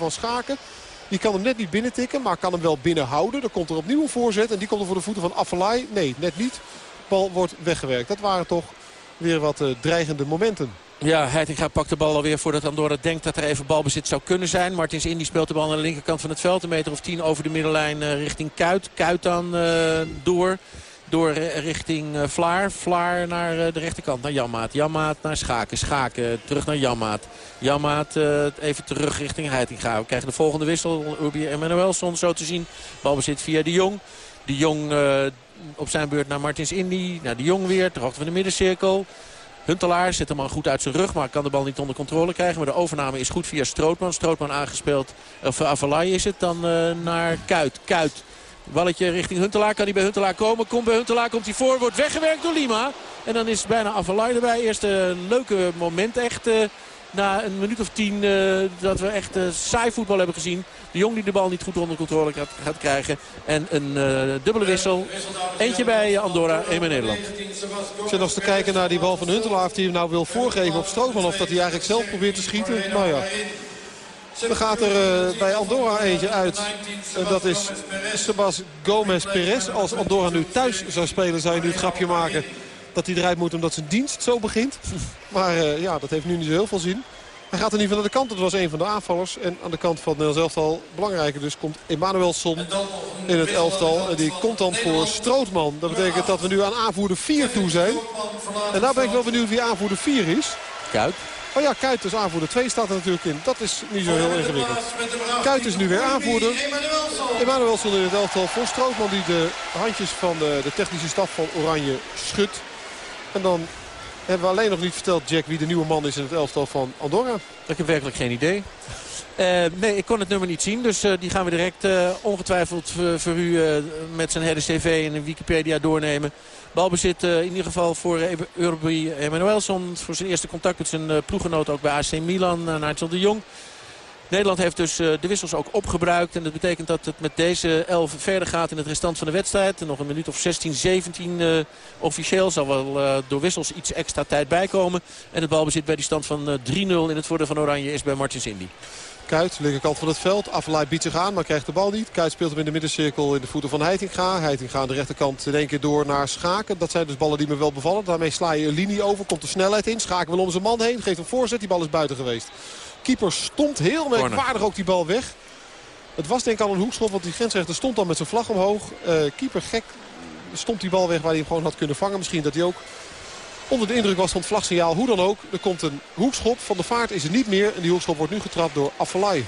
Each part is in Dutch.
van Schaken. Die kan hem net niet binnentikken, maar kan hem wel binnenhouden. Dan komt er opnieuw een voorzet en die komt er voor de voeten van Affelay. Nee, net niet. Bal wordt weggewerkt. Dat waren toch weer wat uh, dreigende momenten. Ja, Heitinga pakt de bal alweer voordat Andorra denkt dat er even balbezit zou kunnen zijn. Martins Indy speelt de bal aan de linkerkant van het veld. Een meter of tien over de middenlijn uh, richting Kuit. Kuit dan uh, door door richting Vlaar. Vlaar naar de rechterkant, naar Janmaat. Janmaat naar Schaken. Schaken terug naar Janmaat. Janmaat uh, even terug richting Heitinga. We krijgen de volgende wissel. Urbi Emanuelson zo te zien. Balbezit via de Jong. De Jong op zijn beurt naar Martins Indy. Naar de Jong weer. Ter hoogte van de middencirkel. Huntelaar zet hem al goed uit zijn rug, maar kan de bal niet onder controle krijgen. Maar de overname is goed via Strootman. Strootman aangespeeld, of Avalai is het, dan naar Kuit. Kuit Balletje richting Huntelaar. Kan hij bij Huntelaar komen? Komt bij Huntelaar. Komt hij voor. Wordt weggewerkt door Lima. En dan is bijna Avalai erbij. Eerst een leuke moment echt. Uh, na een minuut of tien uh, dat we echt uh, saai voetbal hebben gezien. De Jong die de bal niet goed onder controle gaat, gaat krijgen. En een dubbele wissel. Eentje bij Andorra, één bij Nederland. Ik zit nog te kijken naar die bal van Huntelaar. Of hij hem nou wil voorgeven op Strootman. Of dat hij eigenlijk zelf probeert te schieten. Nou ja, er gaat er uh, bij Andorra eentje uit. En dat is Sebas Gomez Perez. Als Andorra nu thuis zou spelen zou je nu het grapje maken dat hij eruit moet omdat zijn dienst zo begint. Maar uh, ja, dat heeft nu niet zo heel veel zin. Hij gaat er niet van naar de kant. Dat was een van de aanvallers. En aan de kant van het elftal, belangrijker dus, komt Emanuelson in het elftal. En die komt dan voor Strootman. Dat betekent dat we nu aan aanvoerder 4 toe zijn. En nou ben ik wel benieuwd wie aanvoerder 4 is. Kuit. Oh ja, Kuit is aanvoerder 2 staat er natuurlijk in. Dat is niet zo heel ingewikkeld. Kuit is nu weer aanvoerder. Emanuelson in het elftal voor Strootman die de handjes van de, de technische staf van Oranje schudt. En dan hebben we alleen nog niet verteld, Jack, wie de nieuwe man is in het elftal van Andorra. Ik heb werkelijk geen idee. Uh, nee, ik kon het nummer niet zien. Dus uh, die gaan we direct uh, ongetwijfeld voor u met zijn hele cv en Wikipedia doornemen. Balbezit in ieder geval voor Urbi Emanuelson. Voor zijn eerste contact met zijn ploeggenoot ook bij AC Milan, Nigel de Jong. Nederland heeft dus de wissels ook opgebruikt. En dat betekent dat het met deze 11 verder gaat in het restant van de wedstrijd. Nog een minuut of 16, 17 uh, officieel. Zal wel door wissels iets extra tijd bijkomen. En het balbezit bij die stand van uh, 3-0 in het voordeel van Oranje is bij Martins Indy. Kuit, linkerkant van het veld. Aflaai biedt zich aan, maar krijgt de bal niet. Kuit speelt hem in de middencirkel in de voeten van Heitinga. Heitinga aan de rechterkant in één keer door naar Schaken. Dat zijn dus ballen die me wel bevallen. Daarmee sla je een linie over, komt de snelheid in. Schaken wil om zijn man heen, geeft een voorzet. Die bal is buiten geweest. Keeper stond heel merkwaardig ook die bal weg. Het was denk ik al een hoekschop, want die grensrechter stond dan met zijn vlag omhoog. Uh, keeper gek stond die bal weg waar hij hem gewoon had kunnen vangen. Misschien dat hij ook onder de indruk was van het vlagsignaal. Hoe dan ook, er komt een hoekschop. Van de vaart is er niet meer. En die hoekschop wordt nu getrapt door Affelay.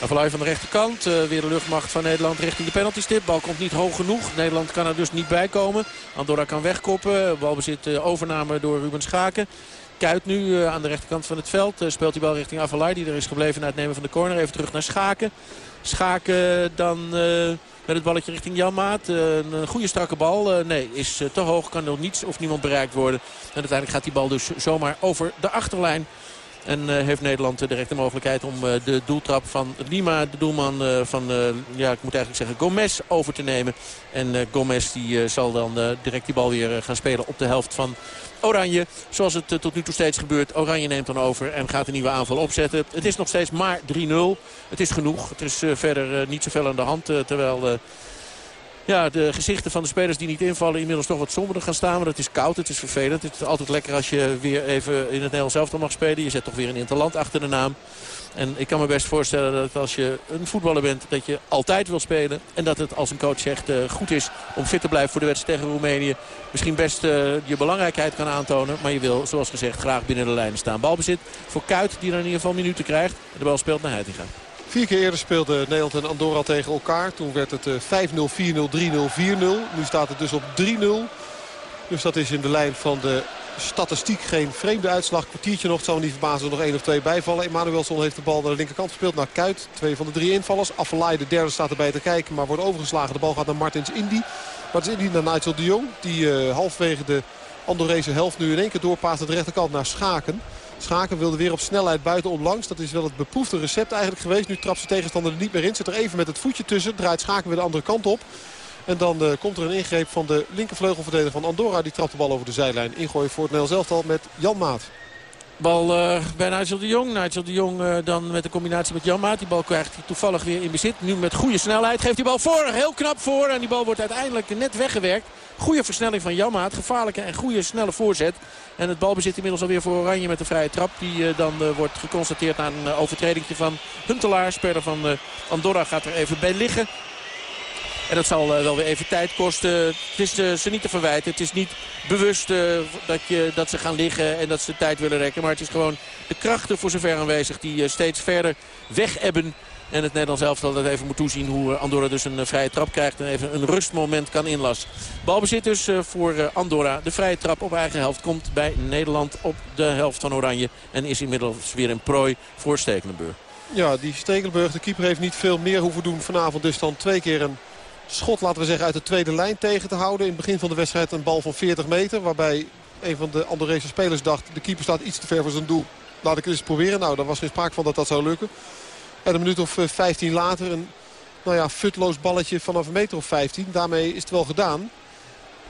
Affelay van de rechterkant. Uh, weer de luchtmacht van Nederland richting de penaltystip. Bal komt niet hoog genoeg. Nederland kan er dus niet bij komen. Andorra kan wegkoppen. Balbezit uh, overname door Ruben Schaken. Kuit nu uh, aan de rechterkant van het veld. Speelt die bal richting Avalai. Die er is gebleven na het nemen van de corner. Even terug naar Schaken. Schaken dan met het balletje richting Janmaat. een goede strakke bal. nee, is te hoog. Kan er niets of niemand bereikt worden. En uiteindelijk gaat die bal dus zomaar over de achterlijn. En uh, heeft Nederland direct de mogelijkheid om uh, de doeltrap van Lima, de doelman uh, van, ja, ik moet eigenlijk zeggen, Gomez over te nemen. En Gomez die zal dan direct die bal weer gaan spelen op de helft van Oranje. Zoals het tot nu toe steeds gebeurt. Oranje neemt dan over en gaat een nieuwe aanval opzetten. Het is nog steeds maar 3-0. Het is genoeg. Het is verder niet zoveel aan de hand. terwijl ja, de gezichten van de spelers die niet invallen inmiddels toch wat somberder gaan staan. Maar het is koud, het is vervelend. Het is altijd lekker als je weer even in het Nederlands elftal mag spelen. Je zet toch weer een interland achter de naam. En ik kan me best voorstellen dat als je een voetballer bent... dat je altijd wil spelen. En dat het, als een coach zegt, uh, goed is om fit te blijven voor de wedstrijd tegen Roemenië. Misschien best uh, je belangrijkheid kan aantonen. Maar je wil, zoals gezegd, graag binnen de lijnen staan. Balbezit voor Kuit, die dan in ieder geval minuten krijgt. De bal speelt naar Heitinga. Vier keer eerder speelde Nederland en Andorra tegen elkaar. Toen werd het 5-0, 4-0, 3-0, 4-0. Nu staat het dus op 3-0. Dus dat is in de lijn van de statistiek geen vreemde uitslag. Kwartiertje nog, het zal niet verbazen er nog één of twee bijvallen. Emanuelson heeft de bal naar de linkerkant gespeeld naar Kuit. Twee van de drie invallers. Affelay, de derde, staat erbij te kijken, maar wordt overgeslagen. De bal gaat naar Martins Indy. Martins Indy naar Nigel de Jong. Die uh, halfwege de Andorese helft nu in één keer doorpaast de rechterkant naar Schaken. Schaken wilde weer op snelheid buiten onlangs. Dat is wel het beproefde recept eigenlijk geweest. Nu trapt zijn tegenstander er niet meer in. Zit er even met het voetje tussen. Draait Schaken weer de andere kant op. En dan uh, komt er een ingreep van de linkervleugelverdediger van Andorra. Die trapt de bal over de zijlijn. Ingooien voor het Nederlands elftal met Jan Maat. Bal uh, bij Nigel de Jong. Nigel de Jong uh, dan met de combinatie met Janmaat. Die bal krijgt hij toevallig weer in bezit. Nu met goede snelheid. Geeft die bal voor. Heel knap voor. En die bal wordt uiteindelijk net weggewerkt. Goede versnelling van Janmaat. Gevaarlijke en goede snelle voorzet. En het balbezit inmiddels alweer voor Oranje met de vrije trap. Die uh, dan wordt geconstateerd na een overtreding van Huntelaar. Speler van Andorra gaat er even bij liggen. En dat zal wel weer even tijd kosten. Het is ze niet te verwijten. Het is niet bewust dat, je, dat ze gaan liggen en dat ze tijd willen rekken. Maar het is gewoon de krachten voor zover aanwezig die steeds verder weg ebben. En het Nederlands elftal dat even moet toezien hoe Andorra dus een vrije trap krijgt. En even een rustmoment kan inlassen. Balbezit dus voor Andorra. De vrije trap op eigen helft komt bij Nederland op de helft van Oranje. En is inmiddels weer een prooi voor Stekelenburg. Ja, die Stekelenburg, de keeper, heeft niet veel meer hoeven doen vanavond. Dus dan twee keer een schot, laten we zeggen, uit de tweede lijn tegen te houden. In het begin van de wedstrijd een bal van 40 meter. Waarbij een van de Andorese spelers dacht, de keeper staat iets te ver voor zijn doel. Laat ik het eens proberen. Nou, daar was geen sprake van dat dat zou lukken. En een minuut of 15 later een nou ja, futloos balletje vanaf een meter of 15. Daarmee is het wel gedaan.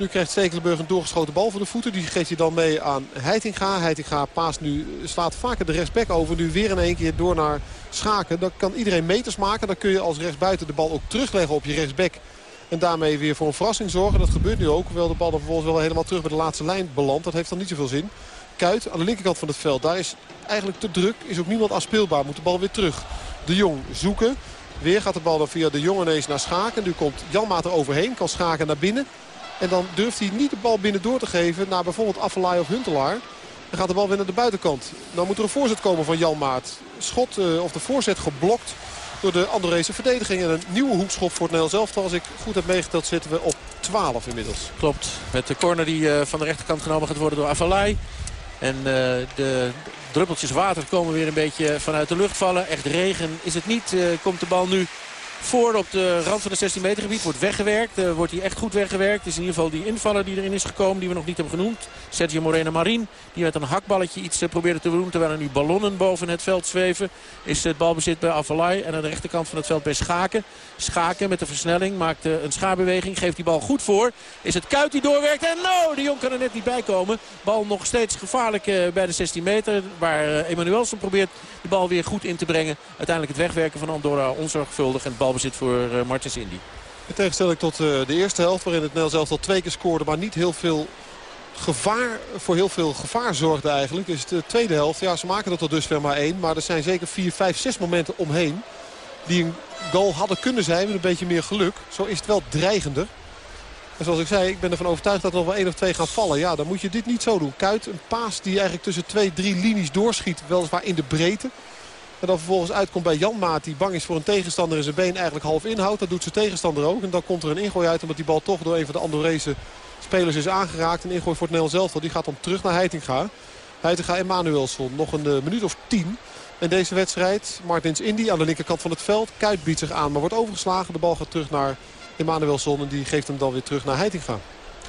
Nu krijgt Stekelenburg een doorgeschoten bal voor de voeten. Die geeft hij dan mee aan Heitinga. Heitinga paast nu, slaat vaker de rechtsback over. Nu weer in één keer door naar Schaken. Dan kan iedereen meters maken. Dan kun je als rechtsbuiten de bal ook terugleggen op je rechtsback. En daarmee weer voor een verrassing zorgen. Dat gebeurt nu ook. Hoewel de bal dan vervolgens wel helemaal terug bij de laatste lijn belandt. Dat heeft dan niet zoveel zin. Kuit aan de linkerkant van het veld. Daar is eigenlijk te druk. Is ook niemand afspeelbaar. Moet de bal weer terug. De Jong zoeken. Weer gaat de bal dan via de Jong ineens naar Schaken. Nu komt Janmaat er overheen. Kan Schaken naar binnen. En dan durft hij niet de bal binnen door te geven naar bijvoorbeeld Affalay of Huntelaar. Dan gaat de bal weer naar de buitenkant. Dan moet er een voorzet komen van Jan Maat. Schot uh, of de voorzet geblokt door de Andorese verdediging. En een nieuwe hoekschop voor het Nederlands elftal. Als ik goed heb meegeteld zitten we op 12 inmiddels. Klopt. Met de corner die uh, van de rechterkant genomen gaat worden door Affalay. En uh, de druppeltjes water komen weer een beetje vanuit de lucht vallen. Echt regen is het niet. komt de bal nu voor op de rand van het 16 meter gebied. Wordt weggewerkt. Uh, wordt hij echt goed weggewerkt. is in ieder geval die invaller die erin is gekomen. Die we nog niet hebben genoemd. Sergio Moreno Marin. Die met een hakballetje iets uh, probeerde te doen. Terwijl er nu ballonnen boven het veld zweven. Is het balbezit bij Avalai. En aan de rechterkant van het veld bij Schaken. Schaken met de versnelling. Maakt uh, een schaarbeweging. Geeft die bal goed voor. Is het Kuit die doorwerkt. En no, de Jong kan er net niet bij komen. Bal nog steeds gevaarlijk bij de 16 meter. Waar Emanuelson probeert de bal weer goed in te brengen. Uiteindelijk het wegwerken van Andorra onzorgvuldig. En het balbezit voor uh, Martins Indy. In tegenstelling tot uh, de eerste helft waarin het Nederlands zelf al twee keer scoorde. Maar niet heel veel gevaar, voor heel veel gevaar zorgde eigenlijk. Dus de tweede helft, ja ze maken er tot dusver maar één. Maar er zijn zeker vier, vijf, zes momenten omheen. Die een goal hadden kunnen zijn met een beetje meer geluk. Zo is het wel dreigender. En zoals ik zei, ik ben ervan overtuigd dat er nog wel één of twee gaan vallen. Ja, dan moet je dit niet zo doen. Kuit, een paas die eigenlijk tussen twee, drie linies doorschiet. Weliswaar in de breedte. En dan vervolgens uitkomt bij Janmaat die bang is voor een tegenstander en zijn been eigenlijk half inhoudt. Dat doet zijn tegenstander ook. En dan komt er een ingooi uit omdat die bal toch door een van de Andorese spelers is aangeraakt. Een ingooi voor het Nederlands elftal. Die gaat dan terug naar Heitinga. Heitinga Emanuelsson. Nog een uh, minuut of tien. In deze wedstrijd Martins Indy aan de linkerkant van het veld. Kuit biedt zich aan maar wordt overgeslagen. De bal gaat terug naar Emanuelsson en die geeft hem dan weer terug naar Heitinga.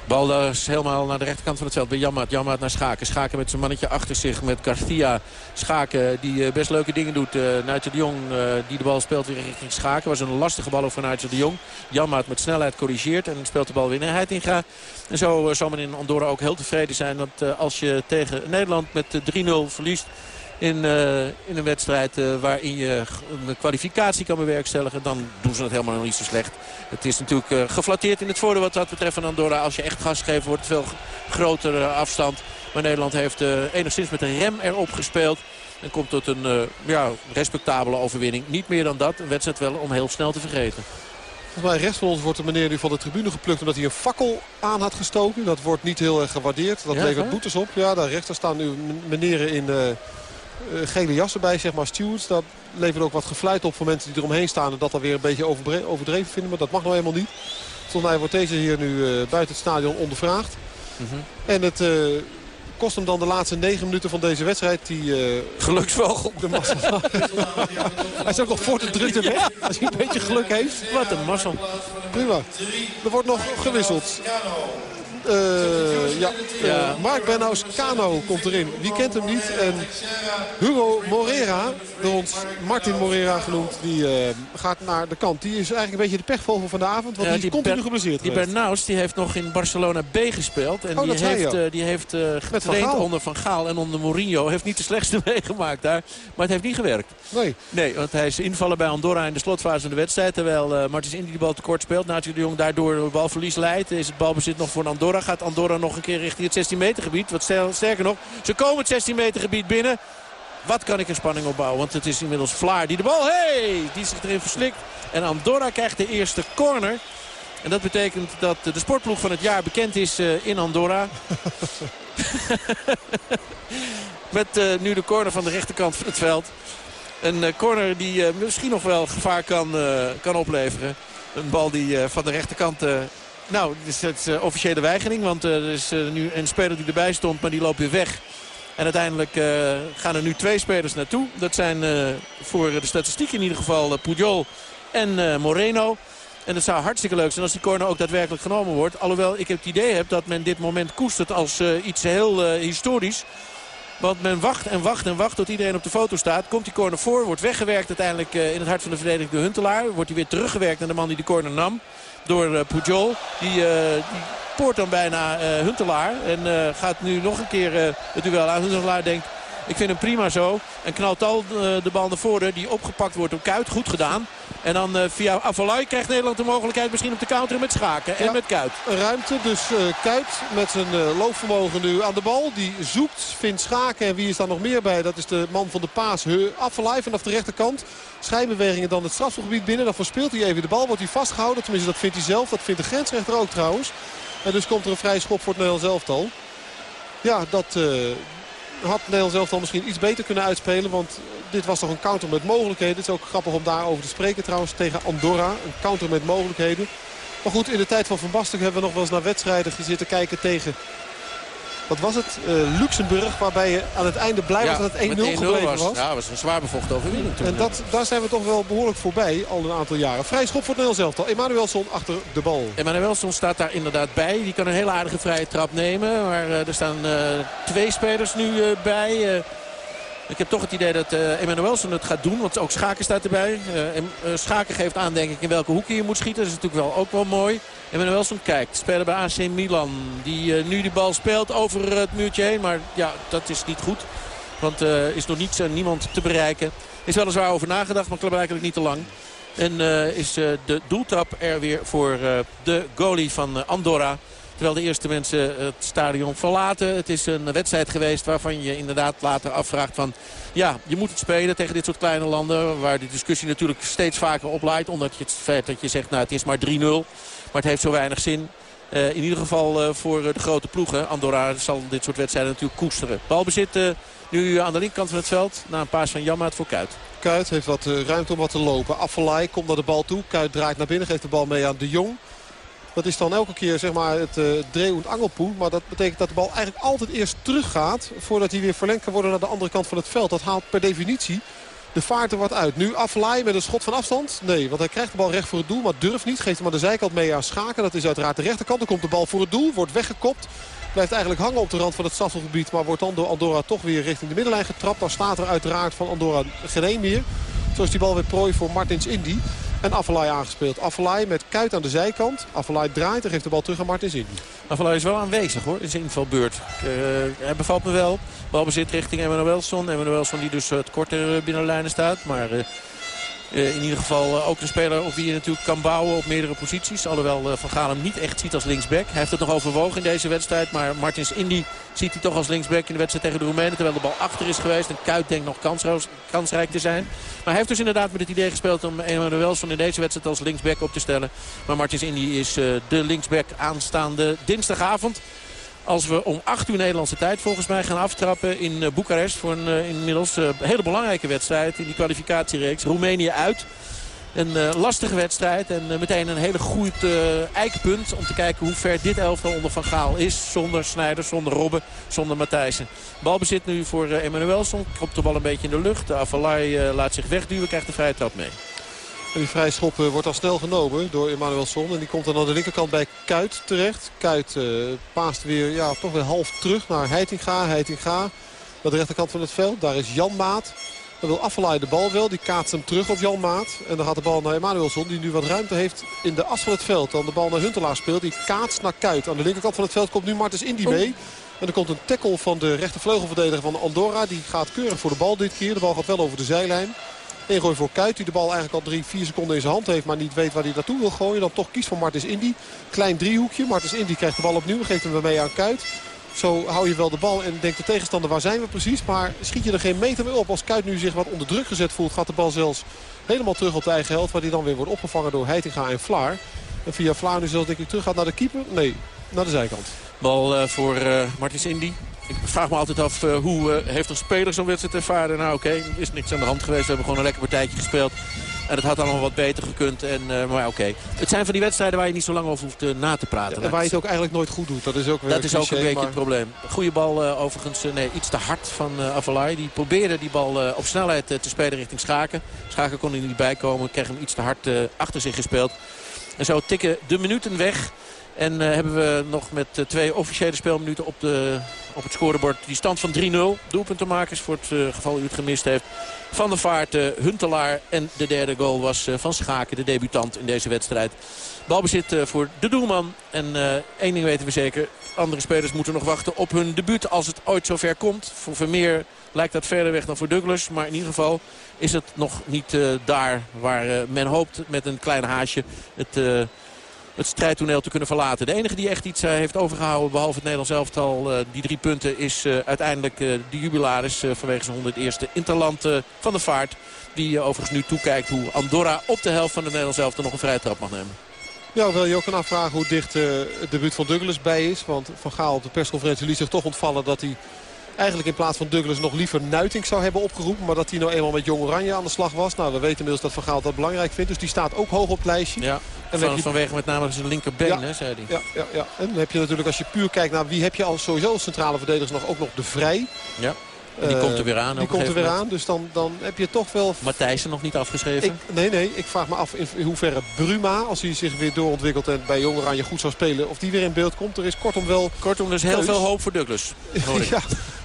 Bal is helemaal naar de rechterkant van het veld bij Jammaat. Jammaat naar Schaken. Schaken met zijn mannetje achter zich met Garcia. Schaken die eh, best leuke dingen doet. Uh, de Jong uh, die de bal speelt weer richting Schaken. Was een lastige bal van Nigel de Jong. Jammaat met snelheid corrigeert en speelt de bal weer naar Heitinga. En zo zal men in Andorra ook heel tevreden zijn. Want als je tegen Nederland met 3-0 verliest in, uh, in een wedstrijd uh, waarin je een kwalificatie kan bewerkstelligen. Dan doen ze het helemaal nog niet zo slecht. Het is natuurlijk uh, geflatteerd in het voordeel wat dat betreft van Andorra. Als je echt gas geeft wordt het veel grotere afstand. Maar Nederland heeft enigszins met een rem erop gespeeld. En komt tot een ja, respectabele overwinning. Niet meer dan dat. Een wedstrijd wel om heel snel te vergeten. Volgens mij rechts van ons wordt de meneer nu van de tribune geplukt omdat hij een fakkel aan had gestoken. Dat wordt niet heel erg gewaardeerd. Dat ja, levert boetes op. Ja, daar rechter staan nu meneren in gele jassen bij, zeg maar, stewards. Dat levert ook wat gefluit op voor mensen die eromheen staan. En dat dan weer een beetje overdreven vinden. Maar dat mag nou helemaal niet. Volgens mij wordt deze hier nu uh, buiten het stadion ondervraagd. Mm -hmm. En het uh, kost hem dan de laatste negen minuten van deze wedstrijd. Die, Geluksvogel. De massa. hij is ook nog voor de drukte weg. Ja. Als hij een beetje geluk heeft. Wat een massa. Prima. Er wordt nog gewisseld. Uh, ja, ja. Mark Benhaus Cano komt erin. Wie kent hem niet? En Hugo Morera, door ons Martin Morera genoemd, die uh, gaat naar de kant. Die is eigenlijk een beetje de pechvogel van de avond, want ja, die is continu geblesseerd Die Bernaus die heeft nog in Barcelona B gespeeld. En oh, die, heeft, uh, die heeft getraind van onder Van Gaal en onder Mourinho. Heeft niet de slechtste meegemaakt daar, maar het heeft niet gewerkt. Nee. Nee, want hij is invallen bij Andorra in de slotfase van de wedstrijd. Terwijl Martins Indy de bal tekort speelt. Naatje de Jong daardoor balverlies leidt. Is het balbezit nog voor Andorra. Gaat Andorra nog een keer richting het 16 meter gebied. Wat sterker nog, ze komen het 16 meter gebied binnen. Wat kan ik een spanning opbouwen? Want het is inmiddels Vlaar die de bal, hey, die zich erin verslikt. En Andorra krijgt de eerste corner. En dat betekent dat de sportploeg van het jaar bekend is uh, in Andorra. Met uh, nu de corner van de rechterkant van het veld. Een uh, corner die misschien nog wel gevaar kan, kan opleveren. Een bal die van de rechterkant nou, het is het uh, officiële weigering. Want uh, er is uh, nu een speler die erbij stond, maar die loopt weer weg. En uiteindelijk gaan er nu twee spelers naartoe. Dat zijn voor de statistiek in ieder geval Pujol en Moreno. En het zou hartstikke leuk zijn als die corner ook daadwerkelijk genomen wordt. Alhoewel ik het idee heb dat men dit moment koestert als iets heel historisch. Want men wacht en wacht en wacht tot iedereen op de foto staat. Komt die corner voor, wordt weggewerkt uiteindelijk in het hart van de verdediging de Huntelaar. Wordt hij weer teruggewerkt naar de man die de corner nam door eh, Pujol. Die, eh, die poort dan bijna eh, Huntelaar. En gaat nu nog een keer het duel aan. Huntelaar denkt... Ik vind hem prima zo. En knalt al de bal naar voren die opgepakt wordt door Kuit. Goed gedaan. En dan via Avalai krijgt Nederland de mogelijkheid misschien om te counteren met Schaken en met Kuit. Ruimte, dus Kuit met zijn loopvermogen nu aan de bal. Die zoekt, vindt Schaken. En wie is daar nog meer bij? Dat is de man van de paas. Avalai vanaf de rechterkant. Schijnbewegingen dan het strafgebied binnen. Dan verspeelt hij even de bal. Wordt hij vastgehouden. Tenminste, dat vindt hij zelf. Dat vindt de grensrechter ook trouwens. En dus komt er een vrij schop voor het Nederlands elftal. Ja, dat uh, had het Nederlands elftal misschien iets beter kunnen uitspelen. Want dit was toch een counter met mogelijkheden. Het is ook grappig om daarover te spreken trouwens tegen Andorra. Een counter met mogelijkheden. Maar goed, in de tijd van Van Basten hebben we nog wel eens naar wedstrijden gezitten kijken tegen wat was het? Uh, Luxemburg, waarbij je aan het einde blij was dat het 1-0 gebleven was. was. Ja, dat was een zwaar bevochten overwinning toen. En dat, daar zijn we toch wel behoorlijk voorbij, al een aantal jaren. Vrij schop voor het Nederlands elftal. Emanuelson achter de bal. Emanuelson staat daar inderdaad bij. Die kan een hele aardige vrije trap nemen. Maar uh, er staan uh, twee spelers nu bij. Ik heb toch het idee dat uh, Emanuelson het gaat doen. Want ook Schaken staat erbij. Uh, Schaken geeft aan denk ik in welke hoek je moet schieten. Dat is natuurlijk wel, ook wel mooi. Emanuelson kijkt. Speler bij AC Milan. Die nu die bal speelt over het muurtje heen. Maar ja, dat is niet goed. Want er is nog niet, niemand te bereiken. Is weliswaar over nagedacht, maar blijkbaar niet te lang. En is de doeltrap er weer voor de goalie van Andorra. Terwijl de eerste mensen het stadion verlaten. Het is een wedstrijd geweest waarvan je inderdaad later afvraagt van... Ja, je moet het spelen tegen dit soort kleine landen. Waar de discussie natuurlijk steeds vaker oplaait. Omdat je het feit dat je zegt, nou het is maar 3-0. Maar het heeft zo weinig zin. Uh, in ieder geval uh, voor de grote ploegen. Andorra zal dit soort wedstrijden natuurlijk koesteren. Balbezit uh, nu aan de linkerkant van het veld. Na een paas van Jammaat voor Kuit. Kuit heeft wat ruimte om wat te lopen. Affelay komt naar de bal toe. Kuit draait naar binnen. Geeft de bal mee aan de Jong. Dat is dan elke keer zeg maar, het uh, dreeuwend angelpoe. Maar dat betekent dat de bal eigenlijk altijd eerst teruggaat... voordat hij weer verlengd kan worden naar de andere kant van het veld. Dat haalt per definitie de vaart er wat uit. Nu aflaai met een schot van afstand. Nee, want hij krijgt de bal recht voor het doel, maar durft niet. Geeft hem aan de zijkant mee aan Schaken. Dat is uiteraard de rechterkant. Dan komt de bal voor het doel, wordt weggekopt. Blijft eigenlijk hangen op de rand van het strafselgebied. Maar wordt dan door Andorra toch weer richting de middenlijn getrapt. Dan staat er uiteraard van Andorra geen meer. Zo is die bal weer prooi voor Martins Indy. En Affelay aangespeeld. Affelay met Kuit aan de zijkant. Affelay draait en geeft de bal terug aan Indy. Affelay is wel aanwezig hoor in zijn invalbeurt. Uh, hij bevalt me wel. Balbezit richting Emmanuelson. Emmanuelson die dus het korter binnen lijnen staat. Maar... Uh, uh, in ieder geval uh, ook een speler op wie je natuurlijk kan bouwen op meerdere posities. Alhoewel uh, Van Gaal hem niet echt ziet als linksback. Hij heeft het nog overwogen in deze wedstrijd. Maar Martins Indy ziet hij toch als linksback in de wedstrijd tegen de Roemenen. Terwijl de bal achter is geweest. En Kuit denkt nog kansrijk te zijn. Maar hij heeft dus inderdaad met het idee gespeeld om Emanuelson in deze wedstrijd als linksback op te stellen. Maar Martins Indy is de linksback aanstaande dinsdagavond. Als we om 8 uur Nederlandse tijd volgens mij gaan aftrappen in uh, Boekarest. Voor een uh, inmiddels uh, hele belangrijke wedstrijd in die kwalificatiereeks. Roemenië uit. Een lastige wedstrijd en meteen een hele goed eikpunt om te kijken hoe ver dit elftal onder Van Gaal is. Zonder Snijder, zonder Robben, zonder Matthijssen. Balbezit nu voor Emmanuelson. Kropt de bal een beetje in de lucht. De Avalai laat zich wegduwen, krijgt de vrije trap mee. En die vrije schop wordt al snel genomen door Emanuelson. En die komt dan aan de linkerkant bij Kuit terecht. Kuit uh, paast weer ja, toch weer half terug naar Heitinga. Heitinga naar de rechterkant van het veld. Daar is Jan Maat. Dan wil Affelaai de bal wel. Die kaatst hem terug op Jan Maat. En dan gaat de bal naar Emanuelson. Die nu wat ruimte heeft in de as van het veld. Dan de bal naar Huntelaar speelt. Die kaatst naar Kuit. Aan de linkerkant van het veld komt nu Martens Indy mee. En er komt een tackle van de rechtervleugelverdediger van Andorra. Die gaat keurig voor de bal dit keer. De bal gaat wel over de zijlijn. Ingooi voor Kuit die de bal eigenlijk al drie, vier seconden in zijn hand heeft. Maar niet weet waar hij naartoe wil gooien. Dan toch kiest voor Martens Indy. Klein driehoekje. Martens Indy krijgt de bal opnieuw. Geeft hem weer mee aan Kuit. Zo hou je wel de bal en denkt de tegenstander waar zijn we precies. Maar schiet je er geen meter meer op. Als Kuit nu zich wat onder druk gezet voelt gaat de bal zelfs helemaal terug op de eigen helft. Waar die dan weer wordt opgevangen door Heitinga en Vlaar. En via Vlaar nu zelfs denk ik terug gaat naar de keeper. Nee, naar de zijkant. Bal uh, voor uh, Martins Indy. Ik vraag me altijd af uh, hoe heeft een speler zo'n wedstrijd ervaren. Nou oké, okay, er is niks aan de hand geweest. We hebben gewoon een lekker partijtje gespeeld. En het had allemaal wat beter gekund. En, uh, maar oké. Het zijn van die wedstrijden waar je niet zo lang over hoeft na te praten. Ja, waar je het ook eigenlijk nooit goed doet. Dat is ook, weer dat is ook een beetje maar... het probleem. Goede bal overigens. nee, iets te hard van Avalai. Die probeerde die bal op snelheid te spelen richting Schaken. Schaken kon er niet bij komen. Kreeg hem iets te hard achter zich gespeeld. En zo tikken de minuten weg. En uh, hebben we nog met uh, twee officiële speelminuten op, de, op het scorebord die stand van 3-0. Doelpuntenmakers voor het uh, geval u het gemist heeft. Van de Vaart, Huntelaar en de derde goal was van Schaken, de debutant in deze wedstrijd. Balbezit voor de doelman. En één ding weten we zeker. Andere spelers moeten nog wachten op hun debuut als het ooit zover komt. Voor Vermeer lijkt dat verder weg dan voor Douglas. Maar in ieder geval is het nog niet daar waar men hoopt met een klein haasje. Het het strijdtoneel te kunnen verlaten. De enige die echt iets uh, heeft overgehouden, behalve het Nederlands elftal, uh, die drie punten, is uh, uiteindelijk de jubilaris vanwege zijn 101ste Interland van de vaart. Die overigens nu toekijkt hoe Andorra op de helft van de Nederlands elftal nog een vrije trap mag nemen. Ja, wil je ook kan afvragen hoe dicht het debuut van Douglas bij is. Want Van Gaal op de persconferentie liet zich toch ontvallen dat hij eigenlijk in plaats van Douglas nog liever Nuiting zou hebben opgeroepen. Maar dat hij nou eenmaal met Jong Oranje aan de slag was. Nou, we weten inmiddels dat Van Gaal dat belangrijk vindt. Dus die staat ook hoog op het lijstje. Ja, en van, je... vanwege met name zijn linkerbeen, ja, hè, zei hij. Ja, ja, ja. En dan heb je natuurlijk, als je puur kijkt naar wie heb je al sowieso centrale verdedigers nog, ook nog de Vrij. Ja. En die komt er weer aan. Die komt er weer aan, dus dan, dan heb je toch wel... Matthijssen nog niet afgeschreven? Ik, nee, nee. Ik vraag me af in, hoeverre Bruma, als hij zich weer doorontwikkelt... en bij Jong Oranje goed zou spelen, of die weer in beeld komt. Er is kortom wel... Kortom, dus heel veel hoop voor Douglas. ja,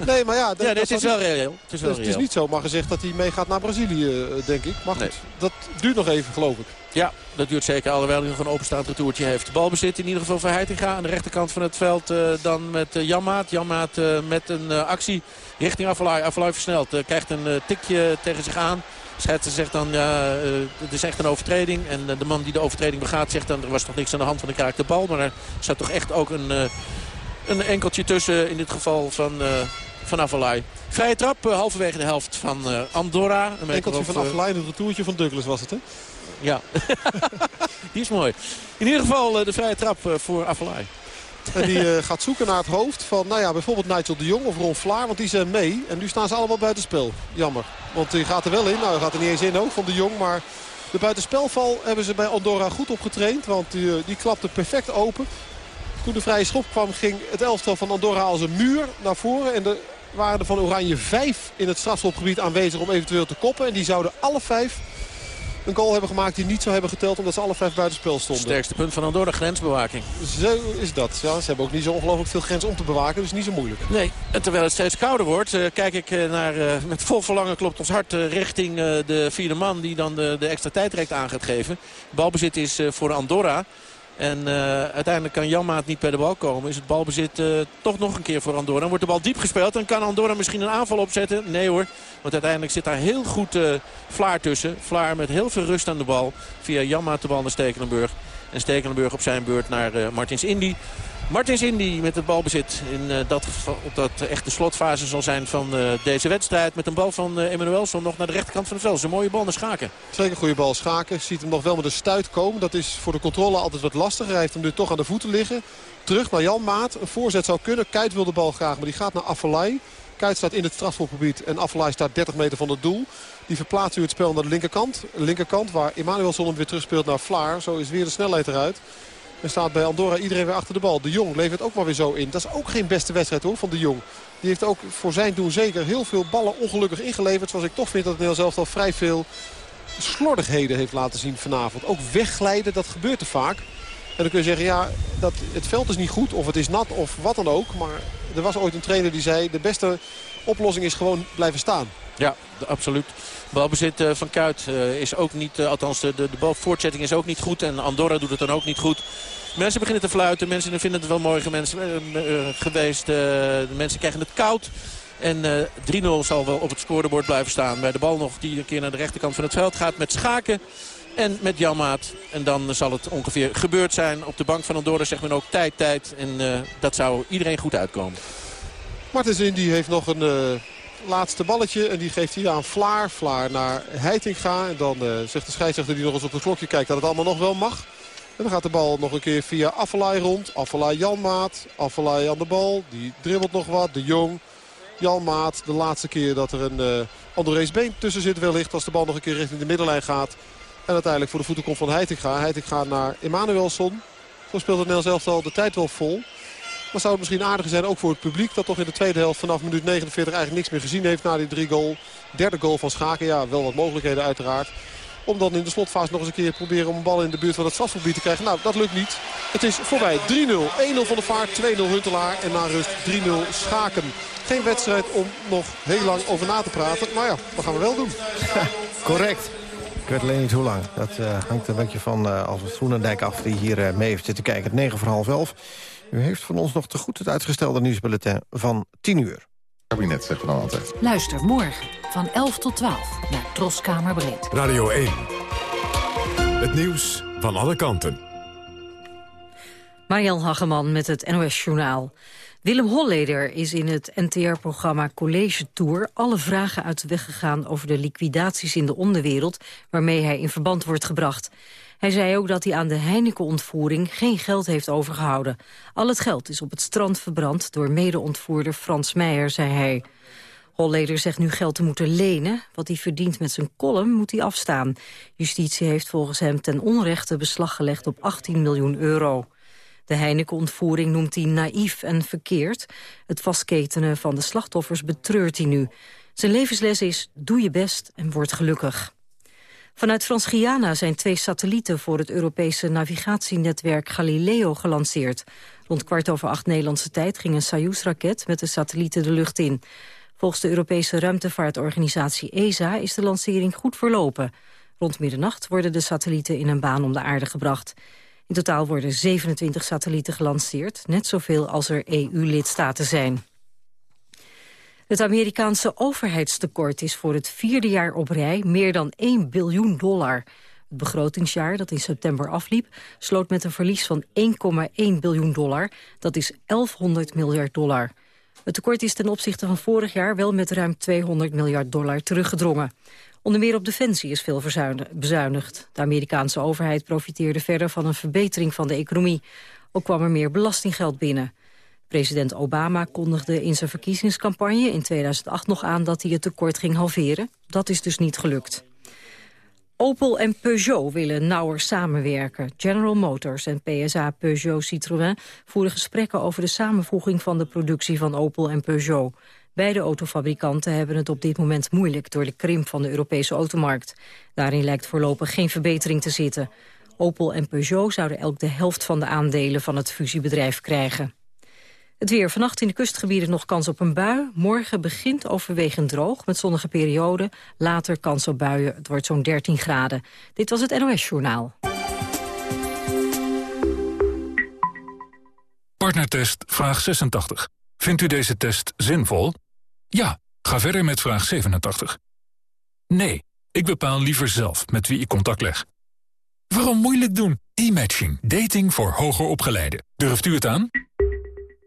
nee, maar ja... Dat, ja, dit is wel reëel. Het is, wel dus, reëel. het is niet zomaar gezegd dat hij meegaat naar Brazilië, eh, denk ik. Maar goed, nee. dat duurt nog even, geloof ik. Ja, dat duurt zeker. Alhoewel hij nog een openstaand retourtje heeft. Balbezit in ieder geval voor Heitinga aan de rechterkant van het veld. Uh, dan met uh, Janmaat. Janmaat uh, met een actie richting Avalai. Avalai versnelt. krijgt een tikje tegen zich aan. Schetsen zegt dan, ja, het is echt een overtreding. En de man die de overtreding begaat zegt dan, er was toch niks aan de hand van de kraak de bal. Maar er zat toch echt ook een, een enkeltje tussen in dit geval van, van Avalai. Vrije trap, halverwege de helft van Andorra. Een enkeltje van Avalai, een retourtje van Douglas was het hè? Ja, die is mooi. In ieder geval de vrije trap voor Avalai. En die uh, gaat zoeken naar het hoofd van nou ja, bijvoorbeeld Nigel de Jong of Ron Vlaar. Want die zijn mee. En nu staan ze allemaal buitenspel. Jammer. Want die gaat er wel in. Nou, hij gaat er niet eens in ook van de Jong. Maar de buitenspelval hebben ze bij Andorra goed op getraind. Want die, die klapte perfect open. Toen de vrije schop kwam ging het elftal van Andorra als een muur naar voren. En er waren er van Oranje vijf in het strafschopgebied aanwezig om eventueel te koppen. En die zouden alle vijf een goal hebben gemaakt die niet zou hebben geteld omdat ze alle vijf buitenspel stonden. Sterkste punt van Andorra, grensbewaking. Zo is dat. Ja, ze hebben ook niet zo ongelooflijk veel grens om te bewaken, dus niet zo moeilijk. Nee, en terwijl het steeds kouder wordt, uh, kijk ik uh, naar, uh, met vol verlangen klopt ons hart richting de vierde man die dan de, de extra tijdrecht aan gaat geven. Balbezit is voor Andorra. En uh, uiteindelijk kan Janmaat niet bij de bal komen. Is het balbezit uh, toch nog een keer voor Andorra. Dan wordt de bal diep gespeeld. Dan kan Andorra misschien een aanval opzetten. Nee hoor. Want uiteindelijk zit daar heel goed uh, Vlaar tussen. Vlaar met heel veel rust aan de bal. Via Janmaat de bal naar Stekelenburg. En Stekelenburg op zijn beurt naar Martins Indy. Martins Indy met het balbezit in uh, dat, op dat echt de slotfase zal zijn van uh, deze wedstrijd. Met een bal van Emmanuelson nog naar de rechterkant van het veld. Een mooie bal naar Schaken. Zeker een goede bal Schaken. Ziet hem nog wel met een stuit komen. Dat is voor de controle altijd wat lastiger. Hij heeft hem nu toch aan de voeten liggen. Terug naar Jan Maat. Een voorzet zou kunnen. Kuit wil de bal graag, maar die gaat naar Affelay. Kuit staat in het strafschopgebied en Affelay staat 30 meter van het doel. Die verplaatst u het spel naar de linkerkant. linkerkant waar Emmanuelson hem weer terugspeelt naar Vlaar. Zo is weer de snelheid eruit. En staat bij Andorra iedereen weer achter de bal. De Jong levert ook maar weer zo in. Dat is ook geen beste wedstrijd hoor van de Jong. Die heeft ook voor zijn doen zeker heel veel ballen ongelukkig ingeleverd. Zoals ik toch vind dat het zelf al vrij veel slordigheden heeft laten zien vanavond. Ook wegglijden, dat gebeurt te vaak. En dan kun je zeggen, ja, dat, het veld is niet goed of het is nat of wat dan ook. Maar er was ooit een trainer die zei, de beste oplossing is gewoon blijven staan. Ja, absoluut. Balbezit uh, van Kuit uh, is ook niet, uh, althans de, de, balvoortzetting is ook niet goed. En Andorra doet het dan ook niet goed. Mensen beginnen te fluiten. Mensen vinden het wel mooi geweest. de mensen krijgen het koud. En 3-0 zal wel op het scorebord blijven staan. Bij de bal nog die een keer naar de rechterkant van het veld gaat met Schaken. En met Janmaat. En dan zal het ongeveer gebeurd zijn. Op de bank van Andorra zegt men ook tijd, tijd. En dat zou iedereen goed uitkomen. Martens die heeft nog een laatste balletje. En die geeft hij aan Vlaar. Vlaar naar Heitinga. En dan uh, zegt de scheidsrechter die nog eens op het klokje kijkt dat het allemaal nog wel mag. En dan gaat de bal nog een keer via Affelay rond. Affelay Janmaat. Affelay aan de bal. Die dribbelt nog wat. De Jong. Janmaat. De laatste keer dat er een uh, Andorrees been tussen zit wellicht. Als de bal nog een keer richting de middenlijn gaat. En uiteindelijk voor de voeten komt van Heitinga. Heitinga naar Emanuelson. Zo speelt Nel zelf al de tijd wel vol. Maar zou het misschien aardiger zijn ook voor het publiek. Dat toch in de tweede helft vanaf minuut 49 eigenlijk niks meer gezien heeft na die drie goal. Derde goal van Schaken. Ja, wel wat mogelijkheden uiteraard. Om dan in de slotfase nog eens een keer proberen om een bal in de buurt van het strafgebied te krijgen. Nou, dat lukt niet. Het is voorbij. 3-0. 1-0 van de vaart. 2-0 Huntelaar. En na rust 3-0 Schaken. Geen wedstrijd om nog heel lang over na te praten. Maar ja, dat gaan we wel doen. Correct. Ik weet alleen niet hoe lang. Dat uh, hangt een beetje van uh, Alfred Groenendijk af die hier uh, mee heeft zitten kijken. Het 9 voor half 11. U heeft van ons nog te goed het uitgestelde nieuwsbulletin van 10 uur. Kabinet, zegt we dan altijd. Luister morgen van 11 tot 12 naar Troskamer Breed. Radio 1. Het nieuws van alle kanten. Mariel Hageman met het NOS Journaal. Willem Holleder is in het NTR-programma College Tour... alle vragen uit de weg gegaan over de liquidaties in de onderwereld... waarmee hij in verband wordt gebracht. Hij zei ook dat hij aan de Heineken-ontvoering geen geld heeft overgehouden. Al het geld is op het strand verbrand door mede-ontvoerder Frans Meijer, zei hij. Holleder zegt nu geld te moeten lenen. Wat hij verdient met zijn column moet hij afstaan. Justitie heeft volgens hem ten onrechte beslag gelegd op 18 miljoen euro. De Heineken-ontvoering noemt hij naïef en verkeerd. Het vastketenen van de slachtoffers betreurt hij nu. Zijn levensles is, doe je best en word gelukkig. Vanuit Frans-Guyana zijn twee satellieten voor het Europese navigatienetwerk Galileo gelanceerd. Rond kwart over acht Nederlandse tijd ging een Soyuz-raket met de satellieten de lucht in. Volgens de Europese ruimtevaartorganisatie ESA is de lancering goed verlopen. Rond middernacht worden de satellieten in een baan om de aarde gebracht. In totaal worden 27 satellieten gelanceerd, net zoveel als er EU-lidstaten zijn. Het Amerikaanse overheidstekort is voor het vierde jaar op rij meer dan 1 biljoen dollar. Het begrotingsjaar dat in september afliep sloot met een verlies van 1,1 biljoen dollar. Dat is 1100 miljard dollar. Het tekort is ten opzichte van vorig jaar wel met ruim 200 miljard dollar teruggedrongen. Onder meer op defensie is veel bezuinigd. De Amerikaanse overheid profiteerde verder van een verbetering van de economie. Ook kwam er meer belastinggeld binnen. President Obama kondigde in zijn verkiezingscampagne in 2008 nog aan dat hij het tekort ging halveren. Dat is dus niet gelukt. Opel en Peugeot willen nauwer samenwerken. General Motors en PSA Peugeot Citroën voeren gesprekken over de samenvoeging van de productie van Opel en Peugeot. Beide autofabrikanten hebben het op dit moment moeilijk door de krimp van de Europese automarkt. Daarin lijkt voorlopig geen verbetering te zitten. Opel en Peugeot zouden elk de helft van de aandelen van het fusiebedrijf krijgen. Het weer. Vannacht in de kustgebieden nog kans op een bui. Morgen begint overwegend droog met zonnige perioden. Later kans op buien. Het wordt zo'n 13 graden. Dit was het NOS Journaal. Partnertest vraag 86. Vindt u deze test zinvol? Ja, ga verder met vraag 87. Nee, ik bepaal liever zelf met wie ik contact leg. Waarom moeilijk doen? E-matching. Dating voor hoger opgeleiden. Durft u het aan?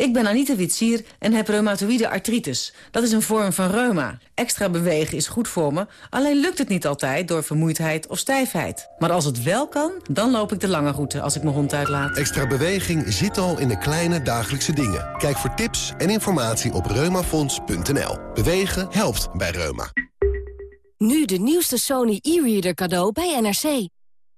Ik ben Anita Witsier en heb reumatoïde artritis. Dat is een vorm van reuma. Extra bewegen is goed voor me, alleen lukt het niet altijd door vermoeidheid of stijfheid. Maar als het wel kan, dan loop ik de lange route als ik mijn hond uitlaat. Extra beweging zit al in de kleine dagelijkse dingen. Kijk voor tips en informatie op reumafonds.nl. Bewegen helpt bij reuma. Nu de nieuwste Sony e-reader cadeau bij NRC.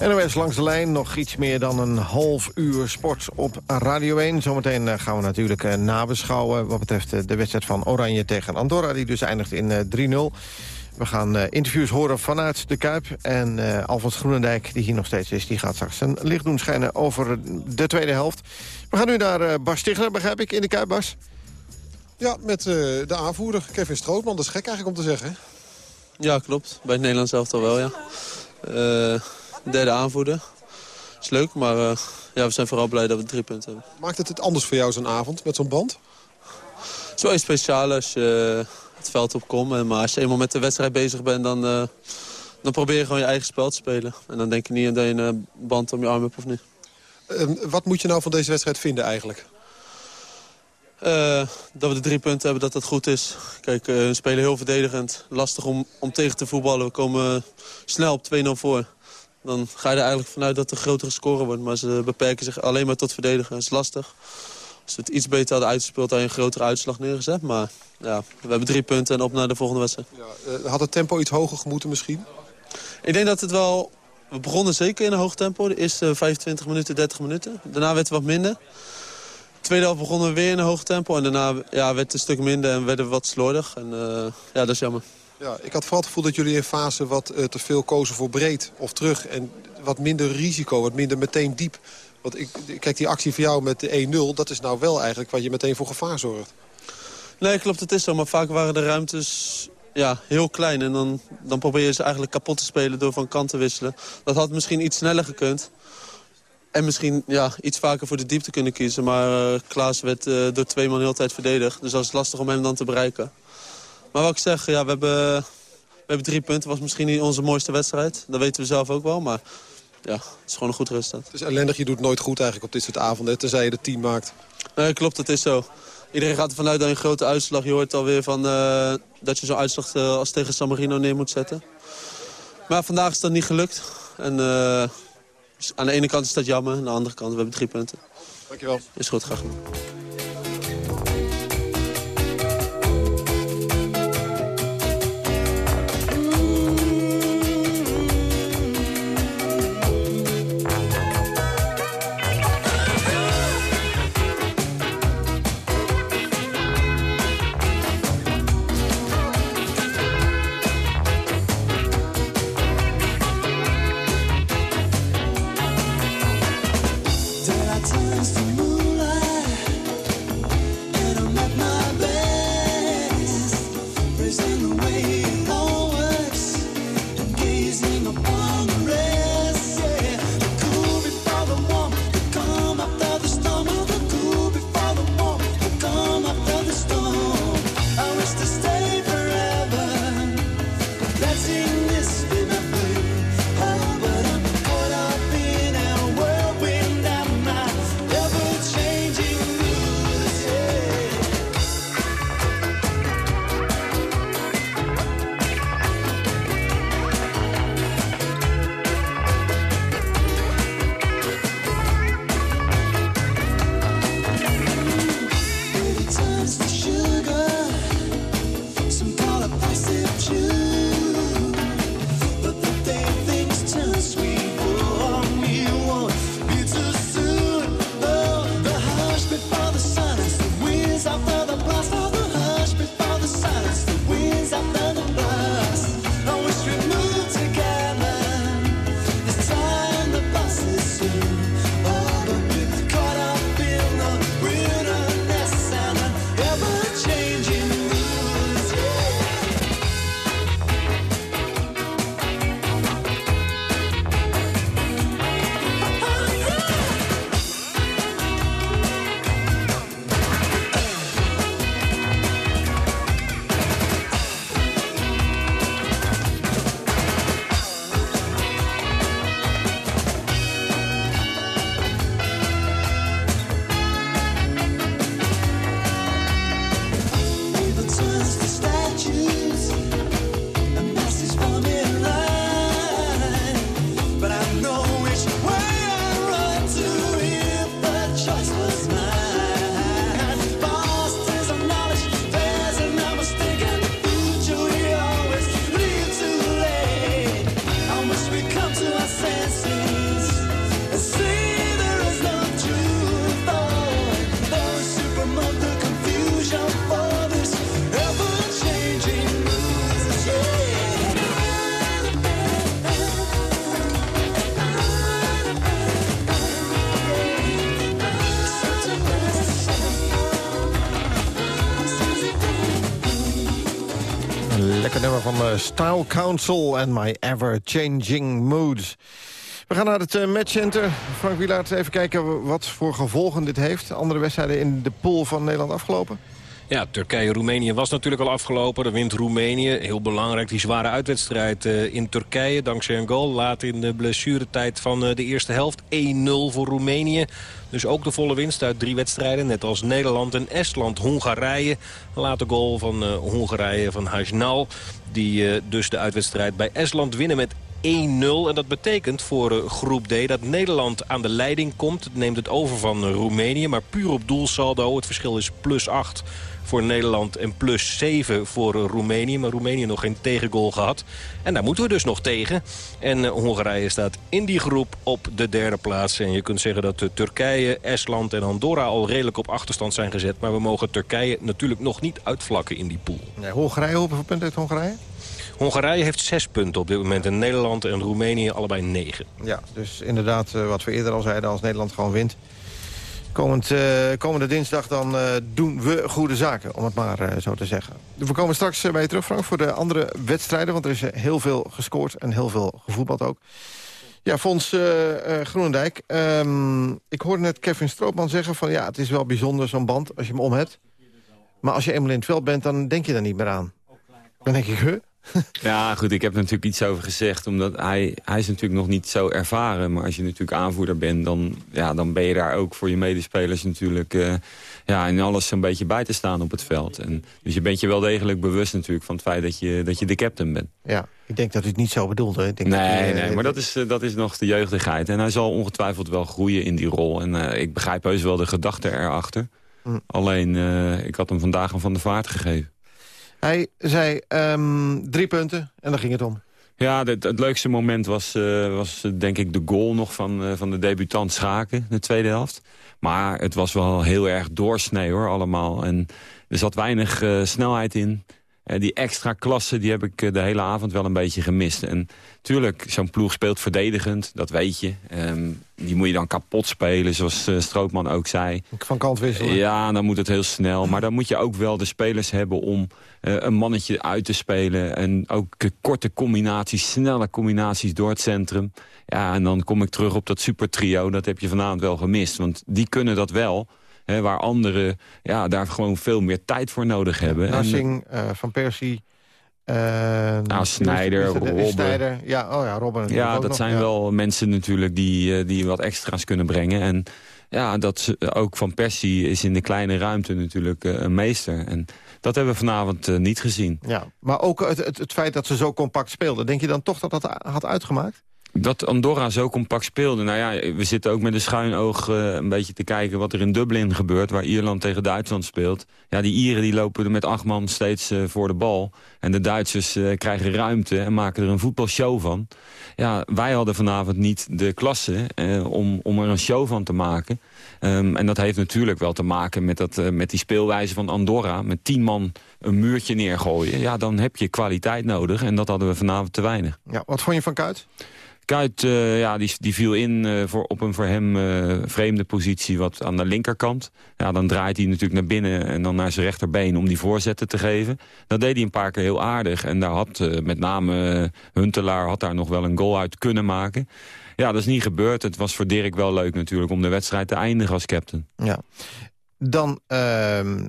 NOS langs de lijn, nog iets meer dan een half uur sport op Radio 1. Zometeen eh, gaan we natuurlijk eh, nabeschouwen wat betreft eh, de wedstrijd van Oranje tegen Andorra... die dus eindigt in 3-0. We gaan interviews horen vanuit de Kuip. En uh, Alfons Groenendijk, die hier nog steeds is... die gaat straks zijn licht doen schijnen over de tweede helft. We gaan nu naar Bas Stigler, begrijp ik, in de Kuip, Bas? Ja, met de aanvoerder Kevin Strootman. Dat is gek eigenlijk om te zeggen. Ja, klopt. Bij het Nederlands elftal wel, ja derde aanvoerder. is leuk, maar uh, ja, we zijn vooral blij dat we drie punten hebben. Maakt het het anders voor jou zo'n avond met zo'n band? Het is wel iets speciaals als je het veld opkomt. Maar als je eenmaal met de wedstrijd bezig bent, dan, uh, dan probeer je gewoon je eigen spel te spelen. En dan denk je niet dat je een band om je arm hebt of niet. Uh, wat moet je nou van deze wedstrijd vinden eigenlijk? Uh, dat we de drie punten hebben, dat dat goed is. Kijk, uh, we spelen heel verdedigend. Lastig om, om tegen te voetballen. We komen snel op 2-0 voor dan ga je er eigenlijk vanuit dat er grotere score wordt. Maar ze beperken zich alleen maar tot verdedigen. Dat is lastig. Als we het iets beter hadden uitgespeeld, had je een grotere uitslag neergezet. Maar ja, we hebben drie punten en op naar de volgende wedstrijd. Ja, uh, had het tempo iets hoger gemoeten misschien? Ik denk dat het wel... We begonnen zeker in een hoog tempo. De eerste 25 minuten, 30 minuten. Daarna werd het wat minder. De tweede helft begonnen we weer in een hoog tempo. En daarna ja, werd het een stuk minder en werden we wat slordig. En uh, ja, dat is jammer. Ja, ik had vooral het gevoel dat jullie in fase wat uh, te veel kozen voor breed of terug. En wat minder risico, wat minder meteen diep. Want ik, kijk, die actie van jou met de 1-0, dat is nou wel eigenlijk wat je meteen voor gevaar zorgt. Nee, klopt, het is zo. Maar vaak waren de ruimtes ja, heel klein. En dan, dan probeer je ze eigenlijk kapot te spelen door van kant te wisselen. Dat had misschien iets sneller gekund. En misschien ja, iets vaker voor de diepte kunnen kiezen. Maar uh, Klaas werd uh, door twee man heel tijd verdedigd. Dus dat is lastig om hem dan te bereiken. Maar wat ik zeg, ja, we, hebben, we hebben drie punten. was misschien niet onze mooiste wedstrijd. Dat weten we zelf ook wel. Maar ja, het is gewoon een goed resultaat. Het is ellendig, je doet nooit goed eigenlijk op dit soort avonden. Tenzij je de team maakt. Nee, klopt, dat is zo. Iedereen gaat ervan uit dat je een grote uitslag. Je hoort alweer van, uh, dat je zo'n uitslag uh, als tegen San Marino neer moet zetten. Maar vandaag is dat niet gelukt. En uh, aan de ene kant is dat jammer. Aan de andere kant, we hebben drie punten. Dankjewel. Is goed, graag gedaan. Sua a. van uh, Style Council en My Ever Changing Moods. We gaan naar het uh, matchcenter. Frank Wielaert, even kijken wat voor gevolgen dit heeft. Andere wedstrijden in de pool van Nederland afgelopen? Ja, Turkije-Roemenië was natuurlijk al afgelopen. Dan wint Roemenië. Heel belangrijk, die zware uitwedstrijd uh, in Turkije. Dankzij een goal laat in de blessuretijd van uh, de eerste helft. 1-0 voor Roemenië. Dus ook de volle winst uit drie wedstrijden. Net als Nederland en Estland. Hongarije. Laat de goal van uh, Hongarije van Hajnal. Die dus de uitwedstrijd bij Estland winnen met 1-0. En dat betekent voor groep D dat Nederland aan de leiding komt. Het neemt het over van Roemenië. Maar puur op doelsaldo. Het verschil is plus 8 voor Nederland en plus 7 voor Roemenië. Maar Roemenië nog geen tegengoal gehad. En daar moeten we dus nog tegen. En uh, Hongarije staat in die groep op de derde plaats. En je kunt zeggen dat uh, Turkije, Estland en Andorra al redelijk op achterstand zijn gezet. Maar we mogen Turkije natuurlijk nog niet uitvlakken in die pool. Nee, Hongarije, hoeveel punten heeft Hongarije? Hongarije heeft zes punten op dit moment. En Nederland en Roemenië allebei negen. Ja, dus inderdaad, uh, wat we eerder al zeiden, als Nederland gewoon wint... Komend, uh, komende dinsdag dan uh, doen we goede zaken, om het maar uh, zo te zeggen. We komen straks bij je terug, Frank, voor de andere wedstrijden. Want er is heel veel gescoord en heel veel gevoetbald ook. Ja, Fons Groenendijk. Um, ik hoorde net Kevin Stroopman zeggen van... ja, het is wel bijzonder zo'n band als je hem om hebt. Maar als je eenmaal in het veld bent, dan denk je daar niet meer aan. Dan denk ik, huh? Ja, goed, ik heb er natuurlijk iets over gezegd. Omdat hij, hij is natuurlijk nog niet zo ervaren. Maar als je natuurlijk aanvoerder bent, dan, ja, dan ben je daar ook voor je medespelers natuurlijk... Uh, ja, in alles een beetje bij te staan op het veld. En, dus je bent je wel degelijk bewust natuurlijk van het feit dat je, dat je de captain bent. Ja, ik denk dat u het niet zo bedoelde. Ik denk nee, dat nee, maar dat is, dat is nog de jeugdigheid. En hij zal ongetwijfeld wel groeien in die rol. En uh, ik begrijp heus wel de gedachte erachter. Hm. Alleen, uh, ik had hem vandaag een van de vaart gegeven. Hij zei um, drie punten en dan ging het om. Ja, het, het leukste moment was, uh, was denk ik de goal nog van, uh, van de debutant Schaken, de tweede helft. Maar het was wel heel erg doorsnee hoor, allemaal. En er zat weinig snelheid in. Die extra klasse die heb ik de hele avond wel een beetje gemist. En tuurlijk, zo'n ploeg speelt verdedigend, dat weet je. Um, die moet je dan kapot spelen, zoals uh, Strootman ook zei. Van kant wisselen. Ja, dan moet het heel snel. Maar dan moet je ook wel de spelers hebben om uh, een mannetje uit te spelen. En ook korte combinaties, snelle combinaties door het centrum. Ja, en dan kom ik terug op dat supertrio. Dat heb je vanavond wel gemist. Want die kunnen dat wel. Hè, waar anderen ja, daar gewoon veel meer tijd voor nodig hebben. Nassing, uh, Van Persie... Uh, nou, Snijder, Robben. Ja, oh ja, Robben. Ja, dat nog, zijn ja. wel mensen natuurlijk die, die wat extra's kunnen brengen. En ja, dat ook Van Persie is in de kleine ruimte natuurlijk een meester. En dat hebben we vanavond uh, niet gezien. Ja, maar ook het, het, het feit dat ze zo compact speelden. Denk je dan toch dat dat had uitgemaakt? Dat Andorra zo compact speelde. Nou ja, we zitten ook met een schuin oog uh, een beetje te kijken wat er in Dublin gebeurt. Waar Ierland tegen Duitsland speelt. Ja, die Ieren die lopen er met acht man steeds uh, voor de bal. En de Duitsers uh, krijgen ruimte en maken er een voetbalshow van. Ja, wij hadden vanavond niet de klasse om, om er een show van te maken. Um, en dat heeft natuurlijk wel te maken met, dat, met die speelwijze van Andorra. Met tien man een muurtje neergooien. Ja, dan heb je kwaliteit nodig. En dat hadden we vanavond te weinig. Ja, wat vond je van Kuit? Kuit uh, ja, die, die viel in uh, voor, op een voor hem uh, vreemde positie wat aan de linkerkant. Ja, dan draait hij natuurlijk naar binnen en dan naar zijn rechterbeen om die voorzetten te geven. Dat deed hij een paar keer heel aardig. En daar had met name Huntelaar had daar nog wel een goal uit kunnen maken. Ja, dat is niet gebeurd. Het was voor Dirk wel leuk natuurlijk om de wedstrijd te eindigen als captain. Ja. Dan uh, uh,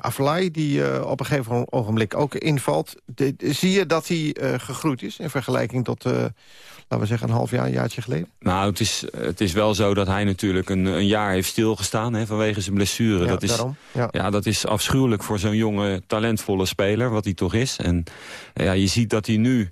Aflai, die uh, op een gegeven ogenblik ook invalt. De, de, zie je dat hij gegroeid is in vergelijking tot laten we zeggen, een half jaar, een jaartje geleden? Nou, het is, het is wel zo dat hij natuurlijk een, een jaar heeft stilgestaan hè, vanwege zijn blessure. Ja, dat, is, daarom. Ja. ja. dat is afschuwelijk voor zo'n jonge, talentvolle speler, wat hij toch is. En ja, je ziet dat hij nu...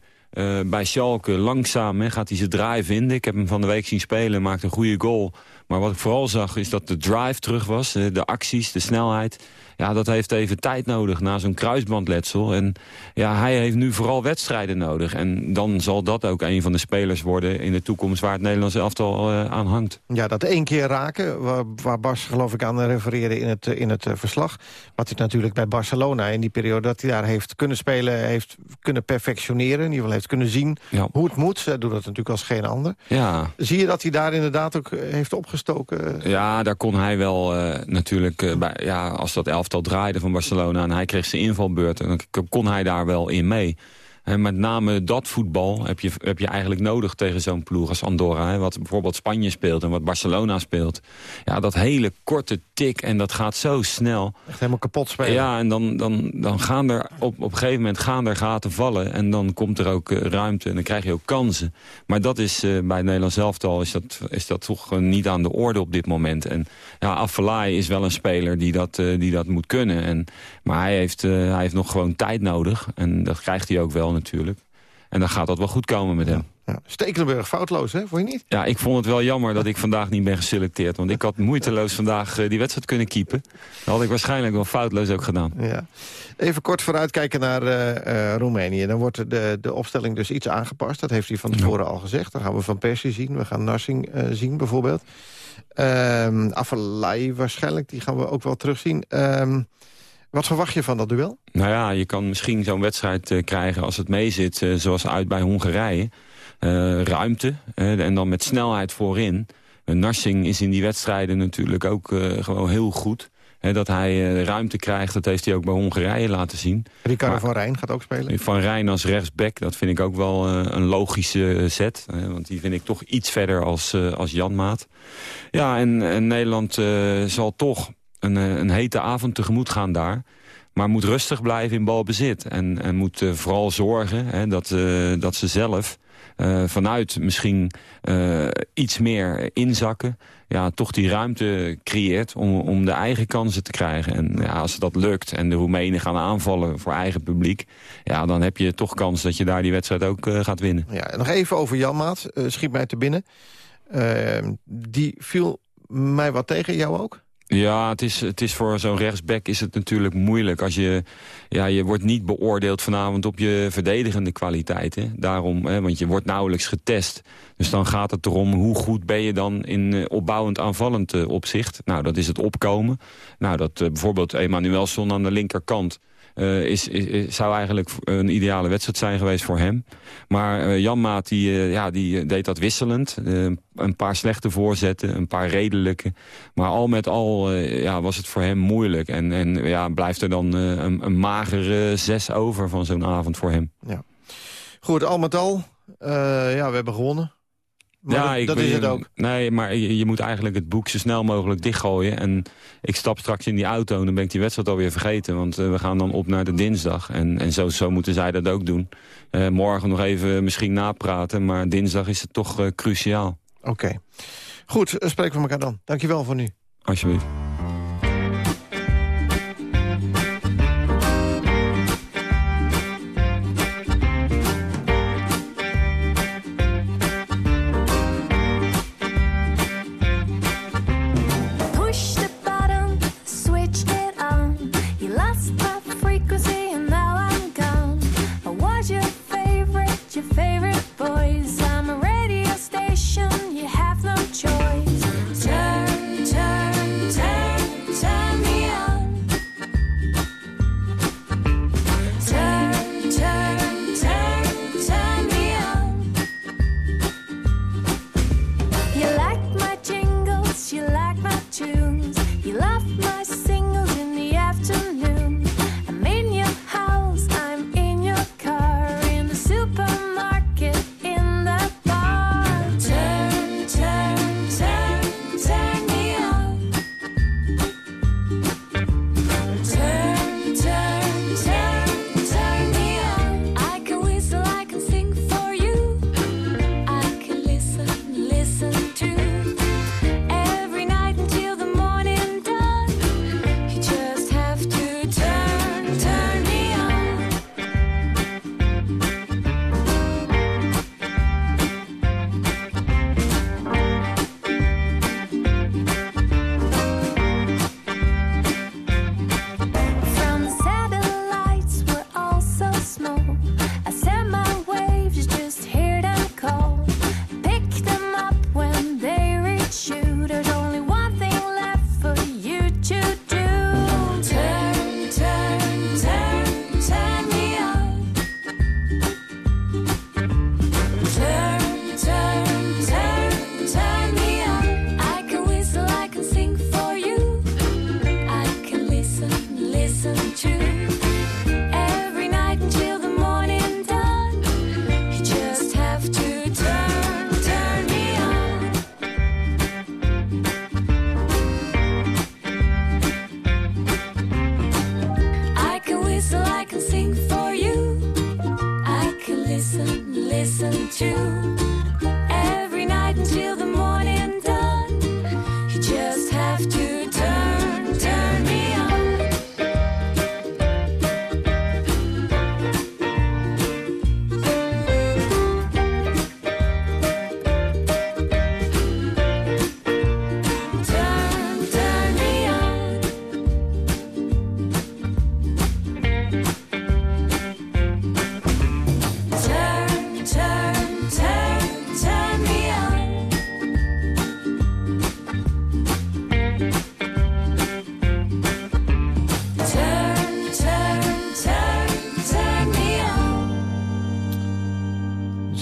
Bij Schalke langzaam hè, gaat hij zijn draai vinden. Ik heb hem van de week zien spelen, maakte een goede goal. Maar wat ik vooral zag is dat de drive terug was. De acties, de snelheid. Ja, dat heeft even tijd nodig na zo'n kruisbandletsel. En ja, hij heeft nu vooral wedstrijden nodig. En dan zal dat ook een van de spelers worden in de toekomst... waar het Nederlandse elftal uh, aan hangt. Ja, dat één keer raken, waar, waar Bas geloof ik aan refereerde in het, in het uh, verslag. Wat hij natuurlijk bij Barcelona in die periode dat hij daar heeft kunnen spelen... heeft kunnen perfectioneren, in ieder geval heeft kunnen zien ja. hoe het moet. Hij doet dat natuurlijk als geen ander. Ja. Zie je dat hij daar inderdaad ook heeft opgestoken? Ja, daar kon hij wel uh, natuurlijk... bij, ja, als dat elftal draaide van Barcelona en hij kreeg zijn invalbeurt... dan kon hij daar wel in mee. En met name dat voetbal heb je, heb je eigenlijk nodig tegen zo'n ploeg als Andorra. Hè, wat bijvoorbeeld Spanje speelt en wat Barcelona speelt. Ja, dat hele korte tik en dat gaat zo snel. Echt helemaal kapot spelen. Ja, en dan, dan, dan gaan er op, op een gegeven moment gaan er gaten vallen. En dan komt er ook ruimte en dan krijg je ook kansen. Maar dat is bij het Nederlands elftal is dat, is dat toch niet aan de orde op dit moment. En ja, is wel een speler die dat, die dat moet kunnen. En, maar hij heeft, hij heeft nog gewoon tijd nodig. En dat krijgt hij ook wel natuurlijk. En dan gaat dat wel goed komen met hem. Ja. Stekelenburg foutloos, hè? Vond je niet? Ja, ik vond het wel jammer dat ik vandaag niet ben geselecteerd. Want ik had moeiteloos vandaag uh, die wedstrijd kunnen keepen. Dat had ik waarschijnlijk wel foutloos ook gedaan. Ja. Even kort vooruitkijken naar uh, uh, Roemenië. Dan wordt de, de opstelling dus iets aangepast. Dat heeft hij van tevoren ja. al gezegd. Dan gaan we Van Persie zien. We gaan Narsing zien bijvoorbeeld. Um, Afellay waarschijnlijk, die gaan we ook wel terugzien. Um, wat verwacht je van dat duel? Nou ja, je kan misschien zo'n wedstrijd uh, krijgen als het meezit... Uh, zoals uit bij Hongarije. Uh, ruimte en dan met snelheid voorin. Narsing is in die wedstrijden natuurlijk ook gewoon heel goed. He, dat hij ruimte krijgt, dat heeft hij ook bij Hongarije laten zien. Ricardo maar, van Rijn gaat ook spelen? Van Rijn als rechtsback, dat vind ik ook wel een logische zet. want die vind ik toch iets verder als, als Janmaat. Ja, en, en Nederland zal toch een, een hete avond tegemoet gaan daar. Maar moet rustig blijven in balbezit. En, en moet uh, vooral zorgen hè, dat, uh, dat ze zelf vanuit misschien iets meer inzakken... Ja, toch die ruimte creëert om, om de eigen kansen te krijgen. En ja, als dat lukt en de Roemenen gaan aanvallen voor eigen publiek... Ja, dan heb je toch kans dat je daar die wedstrijd ook gaat winnen. Ja, nog even over Janmaat, schiet mij te binnen. die viel mij wat tegen, jou ook? Ja, het is, het is voor zo'n rechtsback is het natuurlijk moeilijk. Als je, ja, je wordt niet beoordeeld vanavond op je verdedigende kwaliteiten. Daarom, hè, want je wordt nauwelijks getest. Dus dan gaat het erom hoe goed ben je dan in uh, opbouwend aanvallend uh, opzicht. Nou, dat is het opkomen. Nou, dat uh, bijvoorbeeld Emanuelson aan de linkerkant... Uh, is, is, zou eigenlijk een ideale wedstrijd zijn geweest voor hem. Maar uh, Jan Maat die, uh, ja, die deed dat wisselend. een paar slechte voorzetten, een paar redelijke. Maar al met al ja, was het voor hem moeilijk. En, en ja, blijft er dan een, een magere zes over van zo'n avond voor hem. Ja. Goed, al met al, ja, we hebben gewonnen. Maar ja, dat, is het ook. Nee, maar je, je, moet eigenlijk het boek zo snel mogelijk dichtgooien. En ik stap straks in die auto en dan ben ik die wedstrijd alweer vergeten. Want uh, we gaan dan op naar de dinsdag. En, en zo, zo moeten zij dat ook doen. Uh, morgen nog even misschien napraten, maar dinsdag is het toch uh, cruciaal. Oké. Okay. Goed, spreken we elkaar dan. Dankjewel voor nu. Alsjeblieft.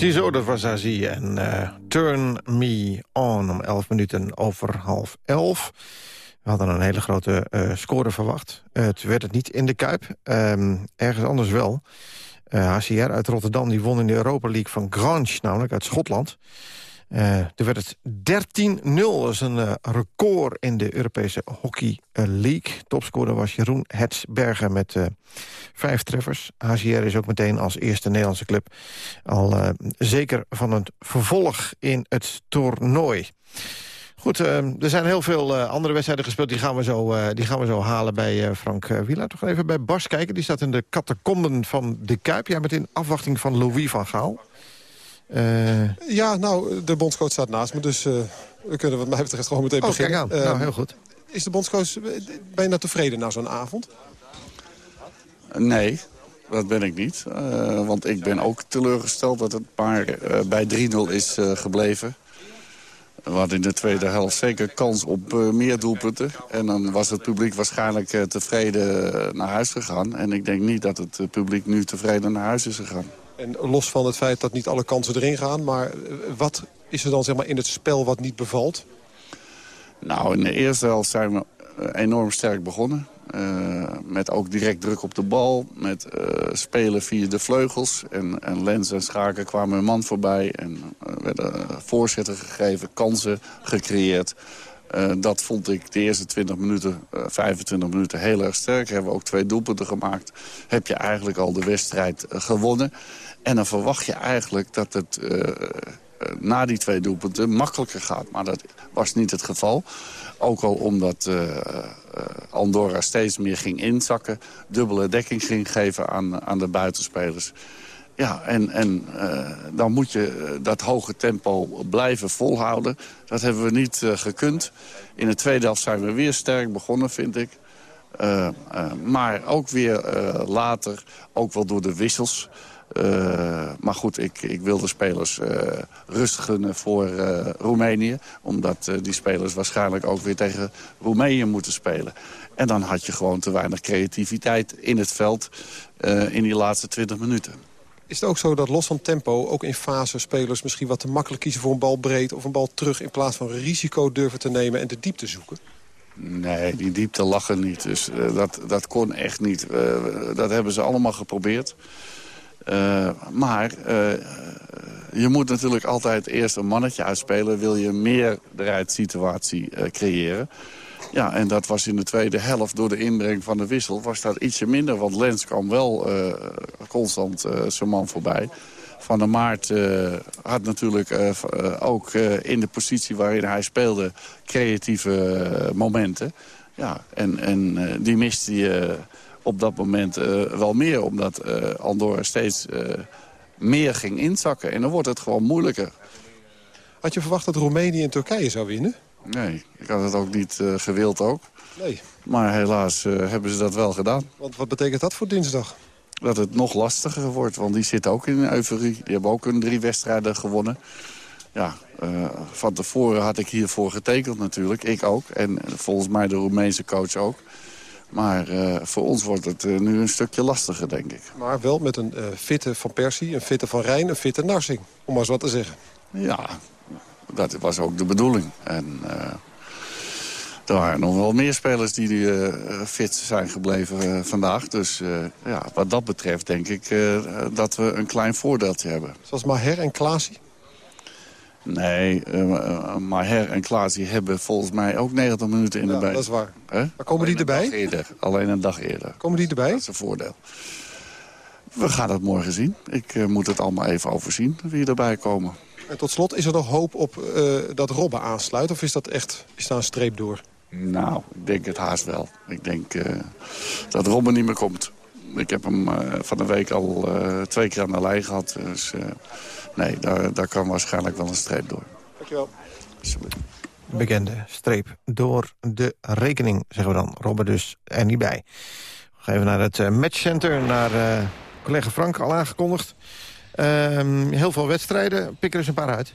Ziezo, dat was Azie. En uh, Turn Me On om 11 minuten over half 11. We hadden een hele grote uh, score verwacht. Uh, het werd het niet in de Kuip. Uh, ergens anders wel. HCR uit Rotterdam die won in de Europa League van Grange, namelijk uit Schotland. Uh, toen werd het 13-0. Dat is een uh, record in de Europese Hockey League. Topscorer was Jeroen Hetsbergen met vijf treffers. HCR is ook meteen als eerste Nederlandse club... al zeker van het vervolg in het toernooi. Goed, er zijn heel veel andere wedstrijden gespeeld. Die gaan we zo, die gaan we zo halen bij Frank Wieler. Toch even bij Bas kijken. Die staat in de catacomben van de Kuip. Jij bent in afwachting van Louis van Gaal. Uh... Ja, nou, de bondscoach staat naast me, dus uh, we kunnen wat mij betreft gewoon meteen oh, beginnen. Kijk aan. Uh, nou, heel goed. Is de bondscoach, ben je nou tevreden na zo'n avond? Nee, dat ben ik niet. want ik ben ook teleurgesteld dat het maar bij 3-0 is gebleven. We hadden in de tweede helft zeker kans op meer doelpunten. En dan was het publiek waarschijnlijk tevreden naar huis gegaan. En ik denk niet dat het publiek nu tevreden naar huis is gegaan. En los van het feit dat niet alle kansen erin gaan... maar wat is er dan zeg maar, in het spel wat niet bevalt? Nou, in de eerste helft zijn we enorm sterk begonnen. Uh, met ook direct druk op de bal. Met spelen via de vleugels. En, en Lens en Schaken kwamen een man voorbij. En werden voorzetten gegeven, kansen gecreëerd. Dat vond ik de eerste 20 minuten, 25 minuten heel erg sterk. Hebben we ook twee doelpunten gemaakt. Heb je eigenlijk al de wedstrijd gewonnen. En dan verwacht je eigenlijk dat het na die twee doelpunten makkelijker gaat. Maar dat was niet het geval. Ook al omdat Andorra steeds meer ging inzakken. Dubbele dekking ging geven aan, aan de buitenspelers. Ja, en, en uh, dan moet je dat hoge tempo blijven volhouden. Dat hebben we niet uh, gekund. In de tweede helft zijn we weer sterk begonnen, vind ik. Maar ook weer later, ook wel door de wissels... Maar goed, ik, ik wil de spelers rust gunnen voor Roemenië. Omdat die spelers waarschijnlijk ook weer tegen Roemenië moeten spelen. En dan had je gewoon te weinig creativiteit in het veld in die laatste 20 minuten. Is het ook zo dat los van tempo, ook in fase spelers misschien wat te makkelijk kiezen voor een bal breed of een bal terug in plaats van risico durven te nemen en de diepte zoeken? Nee, die diepte lachen niet. Dus dat, dat kon echt niet. dat hebben ze allemaal geprobeerd. Uh, maar je moet natuurlijk altijd eerst een mannetje uitspelen... wil je meer situatie uh, creëren. Ja, en dat was in de tweede helft door de inbreng van de wissel... was dat ietsje minder, want Lens kwam wel constant zijn man voorbij. Van der Maart had natuurlijk ook in de positie waarin hij speelde... creatieve momenten. Ja, en, en die miste hij op dat moment wel meer. Omdat Andorra steeds meer ging inzakken. En dan wordt het gewoon moeilijker. Had je verwacht dat Roemenië en Turkije zou winnen? Nee, ik had het ook niet gewild ook. Nee. Maar helaas hebben ze dat wel gedaan. Want wat betekent dat voor dinsdag? Dat het nog lastiger wordt, want die zitten ook in euforie. Die hebben ook een drie wedstrijden gewonnen. Ja, van tevoren had ik hiervoor getekend natuurlijk. Ik ook. En volgens mij de Roemeense coach ook. Maar uh, voor ons wordt het uh, nu een stukje lastiger, denk ik. Maar wel met een uh, fitte Van Persie, een fitte Van Rijn, een fitte Narsing. Om maar eens wat te zeggen. Ja, dat was ook de bedoeling. En er waren nog wel meer spelers die fit zijn gebleven vandaag. Dus ja, wat dat betreft denk ik dat we een klein voordeeltje hebben. Zoals Maher en Klaasie? Nee, Maher en Klaas hebben volgens mij ook 90 minuten in de bij. dat is waar. Huh? Maar komen die erbij? Eerder, alleen een dag eerder. Komen die erbij? Dat is een voordeel. We gaan het morgen zien. Ik moet het allemaal even overzien wie erbij komen. En tot slot, is er nog hoop op uh, dat Robben aansluit? Of is dat echt, is daar een streep door? Nou, ik denk het haast wel. Ik denk dat Robben niet meer komt. Ik heb hem van de week al twee keer aan de lijn gehad. Dus nee, daar, daar kan waarschijnlijk wel een streep door. Dankjewel. Bekende streep door de rekening, zeggen we dan. Robert dus er niet bij. We gaan even naar het matchcenter, naar uh, collega Frank, al aangekondigd. Uh, heel veel wedstrijden, pik er eens een paar uit.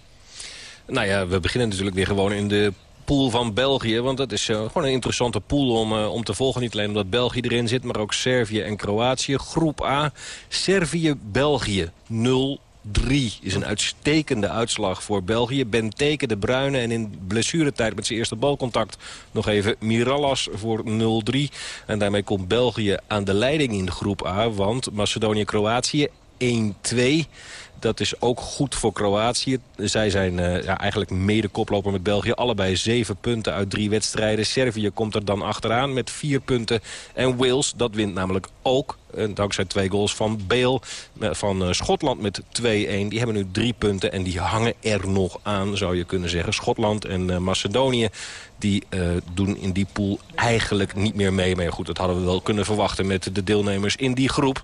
Nou ja, we beginnen natuurlijk weer gewoon in de pool van België. Want dat is uh, gewoon een interessante pool om, uh, om te volgen. Niet alleen omdat België erin zit, maar ook Servië en Kroatië. Groep A, Servië-België 0 is een uitstekende uitslag voor België. Benteke de Bruyne en in blessuretijd met zijn eerste balcontact nog even Mirallas voor 0-3. En daarmee komt België aan de leiding in de groep A. Want Macedonië-Kroatië 1-2. Dat is ook goed voor Kroatië. Zij zijn uh, ja, eigenlijk mede koploper met België. Allebei zeven punten uit drie wedstrijden. Servië komt er dan achteraan met vier punten. En Wales, dat wint namelijk ook. En dankzij twee goals van Bale van uh, Schotland met 2-1. Die hebben nu drie punten en die hangen er nog aan, zou je kunnen zeggen. Schotland en Macedonië die doen in die pool eigenlijk niet meer mee. Maar goed, dat hadden we wel kunnen verwachten met de deelnemers in die groep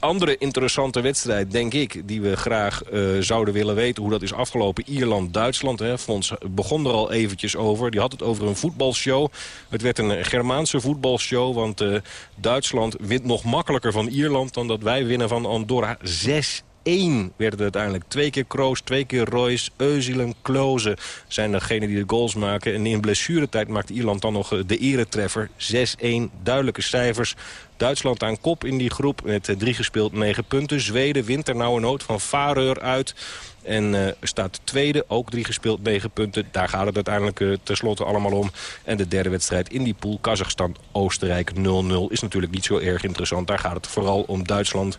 andere interessante wedstrijd, denk ik... die we graag uh, zouden willen weten hoe dat is afgelopen. Ierland-Duitsland. Fons begon er al eventjes over. Die had het over een voetbalshow. Het werd een Germaanse voetbalshow. Want uh, Duitsland wint nog makkelijker van Ierland... dan dat wij winnen van Andorra 6 1 werd het uiteindelijk. Twee keer Kroos, twee keer Royce, Eusilen, Kloze zijn degenen die de goals maken. En in blessuretijd maakt Ierland dan nog de eretreffer. 6-1, duidelijke cijfers. Duitsland aan kop in die groep met eh, drie gespeeld, negen punten. Zweden wint er nou een nood van Fareur uit. En uh, staat tweede, ook drie gespeeld, negen punten. Daar gaat het uiteindelijk tenslotte allemaal om. En de derde wedstrijd in die pool, Kazachstan-Oostenrijk 0-0... is natuurlijk niet zo erg interessant. Daar gaat het vooral om Duitsland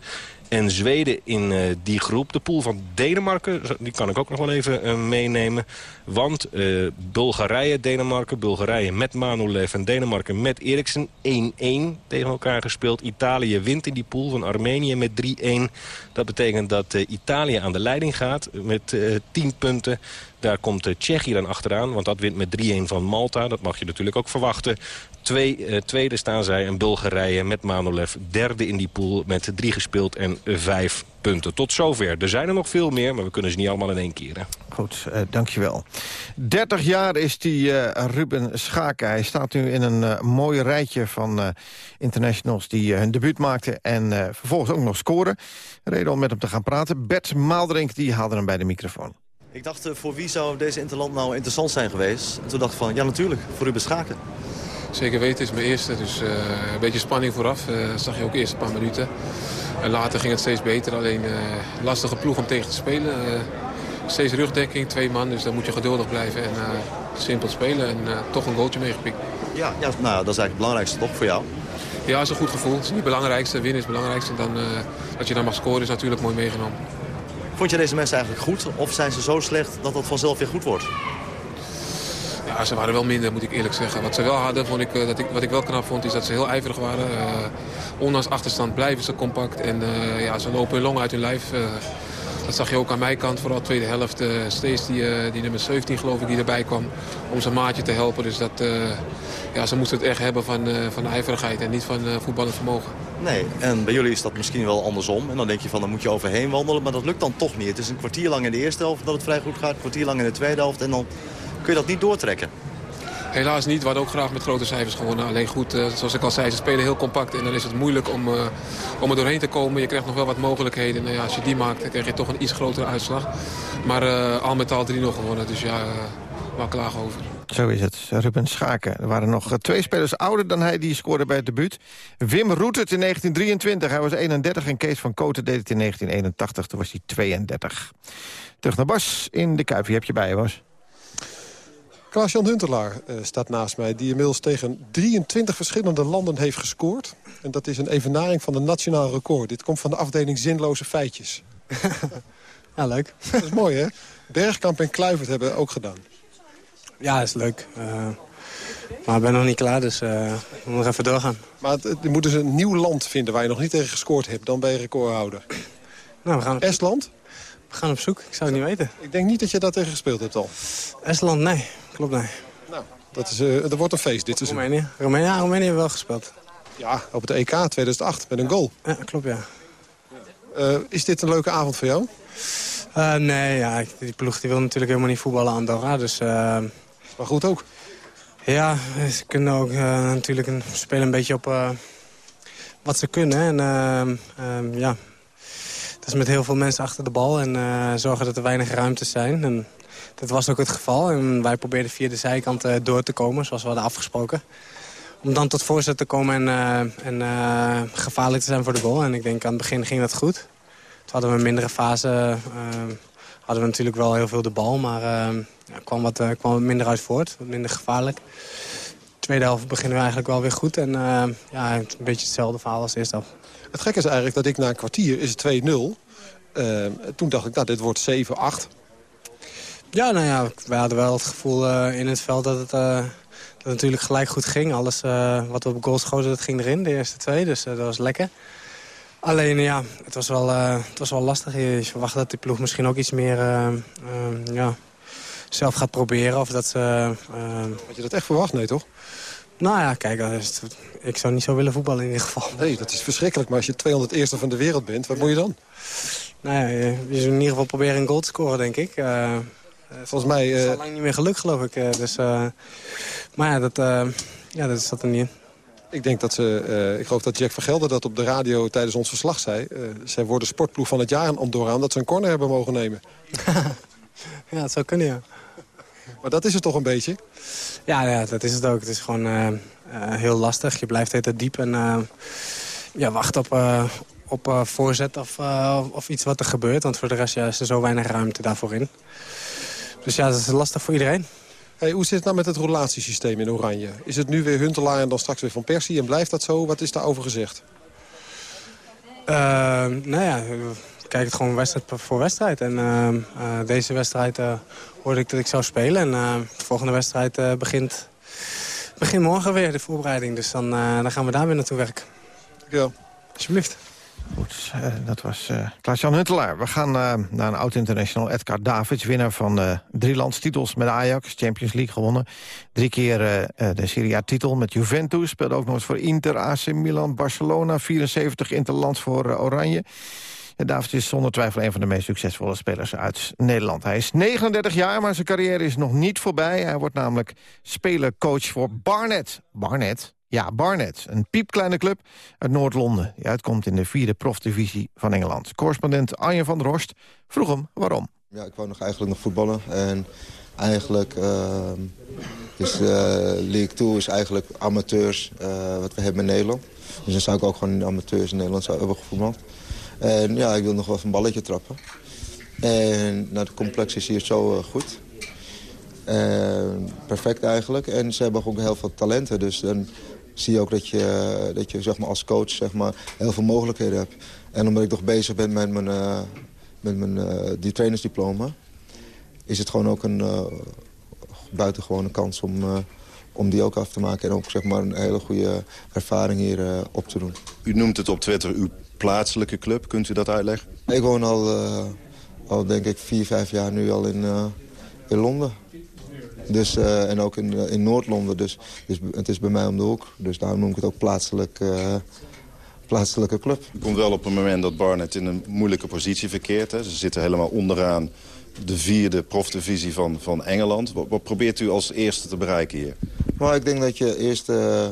en Zweden in uh, die groep. De pool van Denemarken, die kan ik ook nog wel even uh, meenemen. Want uh, Bulgarije, Denemarken, Bulgarije met Manolev en Denemarken met Eriksen 1-1 tegen elkaar gespeeld. Italië wint in die pool van Armenië met 3-1. Dat betekent dat Italië aan de leiding gaat met 10 punten. Daar komt Tsjechië dan achteraan, want dat wint met 3-1 van Malta. Dat mag je natuurlijk ook verwachten. Twee, uh, tweede staan zij en Bulgarije met Manolev. Derde in die pool met drie gespeeld en vijf punten. Tot zover. Er zijn er nog veel meer, maar we kunnen ze niet allemaal in één keer. Goed, uh, dankjewel. 30 jaar is die uh, Ruben Schaken. Hij staat nu in een uh, mooi rijtje van internationals die hun debuut maakten... en vervolgens ook nog scoren. Reden om met hem te gaan praten. Bert Maalderink die haalde hem bij de microfoon. Ik dacht, voor wie zou deze interland nou interessant zijn geweest? En toen dacht ik van, ja natuurlijk, voor Ruben Schaken. Zeker weten, het is mijn eerste. Dus uh, een beetje spanning vooraf. Uh, zag je ook eerst een paar minuten. En later ging het steeds beter. Alleen uh, lastige ploeg om tegen te spelen. steeds rugdekking, twee man. Dus dan moet je geduldig blijven en simpel spelen. En toch een goaltje meegepikt. Ja, ja, nou, dat is eigenlijk het belangrijkste toch voor jou? Ja, dat is een goed gevoel. Het is niet het belangrijkste. Winnen is het belangrijkste. Dan, dat je dan mag scoren is natuurlijk mooi meegenomen. Vond je deze mensen eigenlijk goed? Of zijn ze zo slecht dat het vanzelf weer goed wordt? Ja, ze waren wel minder, moet ik eerlijk zeggen. Wat ze wel hadden, vond ik, dat ik, wat ik wel knap vond, is dat ze heel ijverig waren. Uh, ondanks achterstand blijven ze compact en uh, ja, ze lopen hun long uit hun lijf. Dat zag je ook aan mijn kant, vooral tweede helft. steeds die, die nummer 17 geloof ik die erbij kwam om zijn maatje te helpen. Dus dat, ja, ze moesten het echt hebben van, van ijverigheid en niet van voetballend vermogen. Nee, en bij jullie is dat misschien wel andersom. En dan denk je van, dan moet je overheen wandelen. Maar dat lukt dan toch niet. Het is een kwartier lang in de eerste helft dat het vrij goed gaat. Een kwartier lang in de tweede helft. En dan kun je dat niet doortrekken. Helaas niet. We hadden ook graag met grote cijfers gewonnen. Alleen goed, uh, zoals ik al zei, ze spelen heel compact. En dan is het moeilijk om, uh, om er doorheen te komen. Je krijgt nog wel wat mogelijkheden. Nou als je die maakt, dan krijg je toch een iets grotere uitslag. Maar uh, al met al 3-0 gewonnen. Dus ja, waar klagen over. Zo is het. Ruben Schaken. Er waren nog twee spelers ouder dan hij die scoorde bij het debuut. Wim Roetert in 1923. Hij was 31 en Kees van Koten deed het in 1981. Toen was hij 32. Terug naar Bas in de Kuip. Wie heb je bij je, Bas? Klaas-Jan Huntelaar uh, staat naast mij... die inmiddels tegen 23 verschillende landen heeft gescoord. En dat is een evenaring van de nationaal record. Dit komt van de afdeling Zinloze Feitjes. ja, leuk. Dat is mooi, hè? Bergkamp en Kluivert hebben ook gedaan. Ja, is leuk. Uh, maar ik ben nog niet klaar, dus uh, we moeten nog even doorgaan. Maar het, het, moet dus een nieuw land vinden waar je nog niet tegen gescoord hebt. Dan ben je recordhouder. Nou, we gaan op... Estland? We gaan op zoek. Ik zou het niet weten. Ik denk niet dat je daar tegen gespeeld hebt al. Estland, nee. Klopt, nee. Nou, dat, is, uh, dat wordt een feest dit seizoen. Roemenië. Roemenië, ja, Roemenië hebben we wel gespeeld. Ja, op het EK 2008 met een goal. Ja, klopt, ja. Uh, is dit een leuke avond voor jou? Uh, nee, ja, die ploeg die wil natuurlijk helemaal niet voetballen aan Andorra. Dus, maar goed ook. Ja, ze kunnen ook natuurlijk een, spelen een beetje op wat ze kunnen. En ja, is met heel veel mensen achter de bal en uh, zorgen dat er weinig ruimtes zijn. En dat was ook het geval. En wij probeerden via de zijkant uh, door te komen, zoals we hadden afgesproken. Om dan tot voorzet te komen en, uh, en gevaarlijk te zijn voor de goal. En ik denk aan het begin ging dat goed. hadden we een mindere fase. hadden we natuurlijk wel heel veel de bal, maar kwam, wat, kwam minder uit voort. Wat minder gevaarlijk. tweede helft beginnen we eigenlijk wel weer goed. En ja, een beetje hetzelfde verhaal als de eerste helft. Het gekke is eigenlijk dat ik na een kwartier is het 2-0. toen dacht ik, nou, dit wordt 7-8. Ja, nou ja, wij hadden wel het gevoel uh, in het veld dat het, uh, dat het natuurlijk gelijk goed ging. Alles uh, wat we op goal schoten, dat ging erin, de eerste twee. Dus dat was lekker. Alleen ja, het was wel, het was wel lastig. Je verwacht dat die ploeg misschien ook iets meer ja, zelf gaat proberen. Of dat ze, Had je dat echt verwacht? Nee, toch? Nou ja, kijk, ik zou niet zo willen voetballen in ieder geval. Nee, dat is verschrikkelijk. Maar als je 201ste van de wereld bent, wat moet je dan? Nou ja, je, je zou in ieder geval proberen een goal te scoren, denk ik. Eh, volgens mij... Het is al lang niet meer geluk, geloof ik. Eh, dus, eh, maar ja, dat, ja, dat zat er niet in. Ik denk dat ze, ik geloof dat Jack van Gelder dat op de radio tijdens ons verslag zei. Uh, zij worden sportploeg van het jaar in Andorra omdat ze een corner hebben mogen nemen. ja, dat zou kunnen, ja. Maar dat is het toch een beetje? Ja, ja dat is het ook. Het is gewoon uh, uh, heel lastig. Je blijft het diep en ja, wacht op, op voorzet of, of iets wat er gebeurt. Want voor de rest ja, is er zo weinig ruimte daarvoor in. Dus ja, dat is lastig voor iedereen. Hey, hoe zit het nou met het relatiesysteem in Oranje? Is het nu weer Huntelaar en dan straks weer Van Persie en blijft dat zo? Wat is daarover gezegd? Uh, nou ja, kijk het gewoon wedstrijd voor wedstrijd. En uh, uh, deze wedstrijd hoorde ik dat ik zou spelen. En de volgende wedstrijd begint, begint morgen weer, de voorbereiding. Dus dan, dan gaan we daar weer naartoe werken. Dankjewel. Alsjeblieft. Goed, uh, dat was uh, Klaas-Jan Huntelaar. We gaan uh, naar een oud-international, Edgar Davids... winnaar van drie landstitels met Ajax, Champions League gewonnen. Drie keer de Serie A-titel met Juventus. Speelde ook nog eens voor Inter, AC Milan, Barcelona. 74 interlands voor Oranje. En Davids is zonder twijfel een van de meest succesvolle spelers uit Nederland. Hij is 39 jaar, maar zijn carrière is nog niet voorbij. Hij wordt namelijk spelercoach voor Barnet. Barnet, ja, Barnet, een piepkleine club uit Noord-Londen... die uitkomt in de vierde profdivisie van Engeland. Correspondent Arjen van der Horst vroeg hem waarom. Ja, ik wou nog eigenlijk nog voetballen. En eigenlijk uh, League 2 is eigenlijk amateurs uh, wat we hebben in Nederland. Dus dan zou ik ook gewoon amateurs in Nederland zou hebben gevoetbald. En ja, ik wil nog wel een balletje trappen. En nou, de complex is hier zo goed. perfect eigenlijk. En ze hebben ook heel veel talenten. Dus dan zie je ook dat je, dat je zeg maar, als coach zeg maar, heel veel mogelijkheden hebt. En omdat ik nog bezig ben met mijn, uh, met mijn die trainersdiploma... is het gewoon ook een uh, buitengewone kans om, om die ook af te maken. En ook zeg maar, een hele goede ervaring hier op te doen. U noemt het op Twitter uw plaatselijke club. Kunt u dat uitleggen? Ik woon al, al denk ik vier, vijf jaar nu al in, in Londen. Dus, uh, en ook in, in Noord-Londen. Dus, dus het is bij mij om de hoek. Dus daarom noem ik het ook plaatselijk, uh, plaatselijke club. Het komt wel op een moment dat Barnet in een moeilijke positie verkeert. Hè. Ze zitten helemaal onderaan de vierde profdivisie van, van Engeland. Wat, wat, probeert u als eerste te bereiken hier? Nou, ik denk dat je eerst... Uh,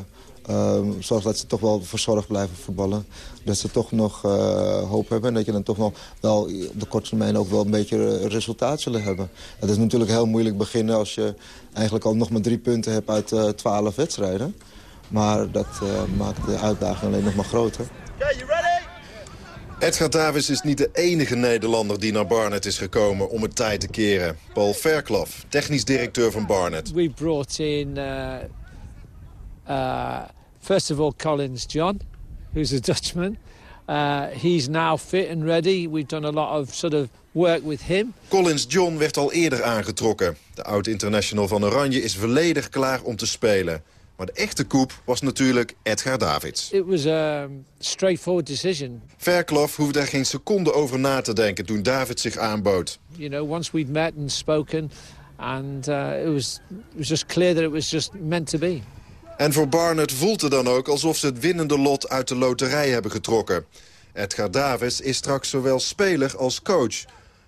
uh, dat ze toch wel verzorgd blijven voetballen. Dat ze toch nog uh, hoop hebben. En dat je dan toch nog wel op de korte termijn ook wel een beetje resultaat zullen hebben. Het is natuurlijk heel moeilijk beginnen als je eigenlijk al nog maar drie punten hebt uit uh, twaalf wedstrijden. Maar dat maakt de uitdaging alleen nog maar groter. Edgar Davis is niet de enige Nederlander die naar Barnet is gekomen om het tijd te keren. Paul Verklof, technisch directeur van Barnet. We brought in uh, uh, first of all Collins John, who's a Dutchman. Uh, he's now fit and ready. We've done a lot of sort of work with him. Collins John werd al eerder aangetrokken. De oud-international van Oranje is volledig klaar om te spelen. Maar de echte koep was natuurlijk Edgar Davids. It was a straightforward decision. Verklof hoefde er geen seconde over na te denken toen David zich aanbood. You know, once we'd met and spoken, and uh, it was it was just clear that it was just meant to be. En voor Barnett voelt het dan ook alsof ze het winnende lot uit de loterij hebben getrokken. Edgar Davids is straks zowel speler als coach.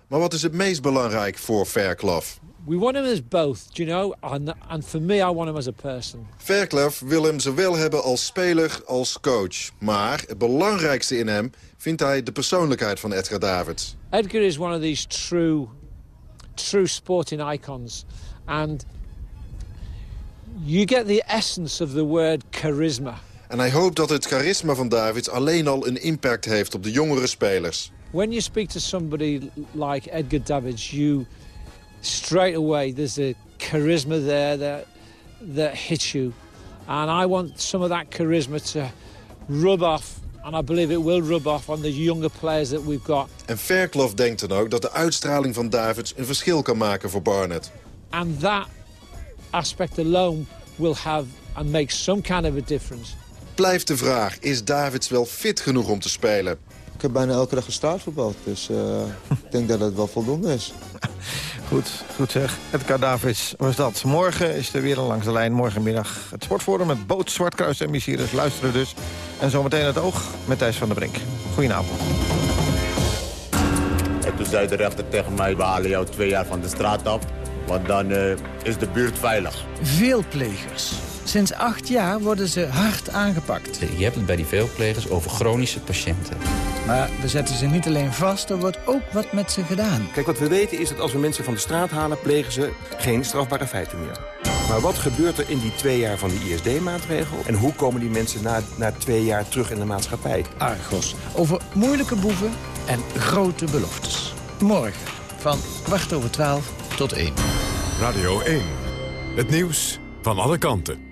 Maar wat is het meest belangrijk voor Fairclough? We want him as both, you know, and, and for me I want him as a person. Fairclough wil hem zowel hebben als speler als coach. Maar het belangrijkste in hem vindt hij de persoonlijkheid van Edgar Davids. Edgar is one of these true, true sporting icons. And you get the essence of the word charisma. En hij hoopt dat het charisma van Davids alleen al een impact heeft op de jongere spelers. when you speak to somebody like Edgar Davids, you straight away there's a charisma there that that hits you, and I want some of that charisma to rub off. And I believe it will rub off on the younger players that we've got. En Fairclough denkt dan ook dat de uitstraling van Davids een verschil kan maken voor Barnett. And that aspect alone will have and make some kind of a difference. Blijft de vraag, is Davids wel fit genoeg om te spelen? Ik heb bijna elke dag gestraatvoetbald, dus uh, ik denk dat het wel voldoende is. Goed, goed zeg. Edgar Davids was dat. Morgen is er weer een langs de lijn. Morgenmiddag het sportforum met Boot, Zwartkruis en Missiris. Luisteren dus. En zometeen het oog met Thijs van der Brink. Goedenavond. En toen zei de rechter tegen mij, we halen jou twee jaar van de straat af. Want dan uh, is de buurt veilig. Veel plegers. Sinds acht jaar worden ze hard aangepakt. Je hebt het bij die veelplegers over chronische patiënten. Maar we zetten ze niet alleen vast, er wordt ook wat met ze gedaan. Kijk, wat we weten is dat als we mensen van de straat halen... plegen ze geen strafbare feiten meer. Maar wat gebeurt er in die twee jaar van die ISD-maatregel? En hoe komen die mensen na, na twee jaar terug in de maatschappij? Argos, over moeilijke boeven en grote beloftes. Morgen van kwart over twaalf tot één. Radio 1, het nieuws van alle kanten.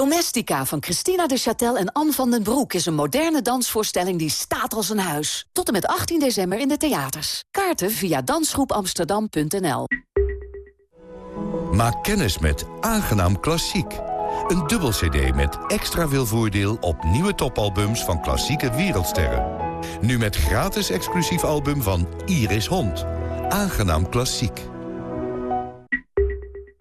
Domestica van Christina de Châtel en Anne van den Broek... is een moderne dansvoorstelling die staat als een huis. Tot en met 18 december in de theaters. Kaarten via dansgroepamsterdam.nl Maak kennis met Aangenaam Klassiek. Een dubbel cd met extra veel voordeel op nieuwe topalbums van klassieke wereldsterren. Nu met gratis exclusief album van Iris Hond. Aangenaam Klassiek.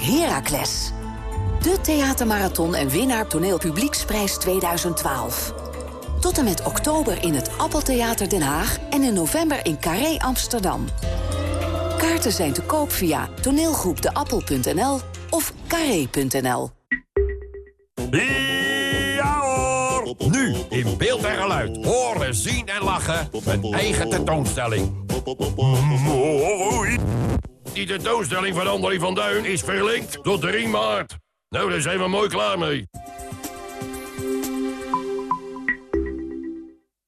Heracles. De theatermarathon en winnaar toneelpublieksprijs 2012. Tot en met oktober in het Appeltheater Den Haag... en in november in Carré Amsterdam. Kaarten zijn te koop via toneelgroepdeappel.nl of carré.nl. Ja hoor! Nu in beeld en geluid. Horen, zien en lachen. Een eigen tentoonstelling. Mooi! Die tentoonstelling van André van Duin is verlinkt tot 3 maart. Nou, daar zijn we mooi klaar mee.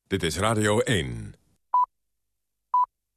Dit is Radio 1.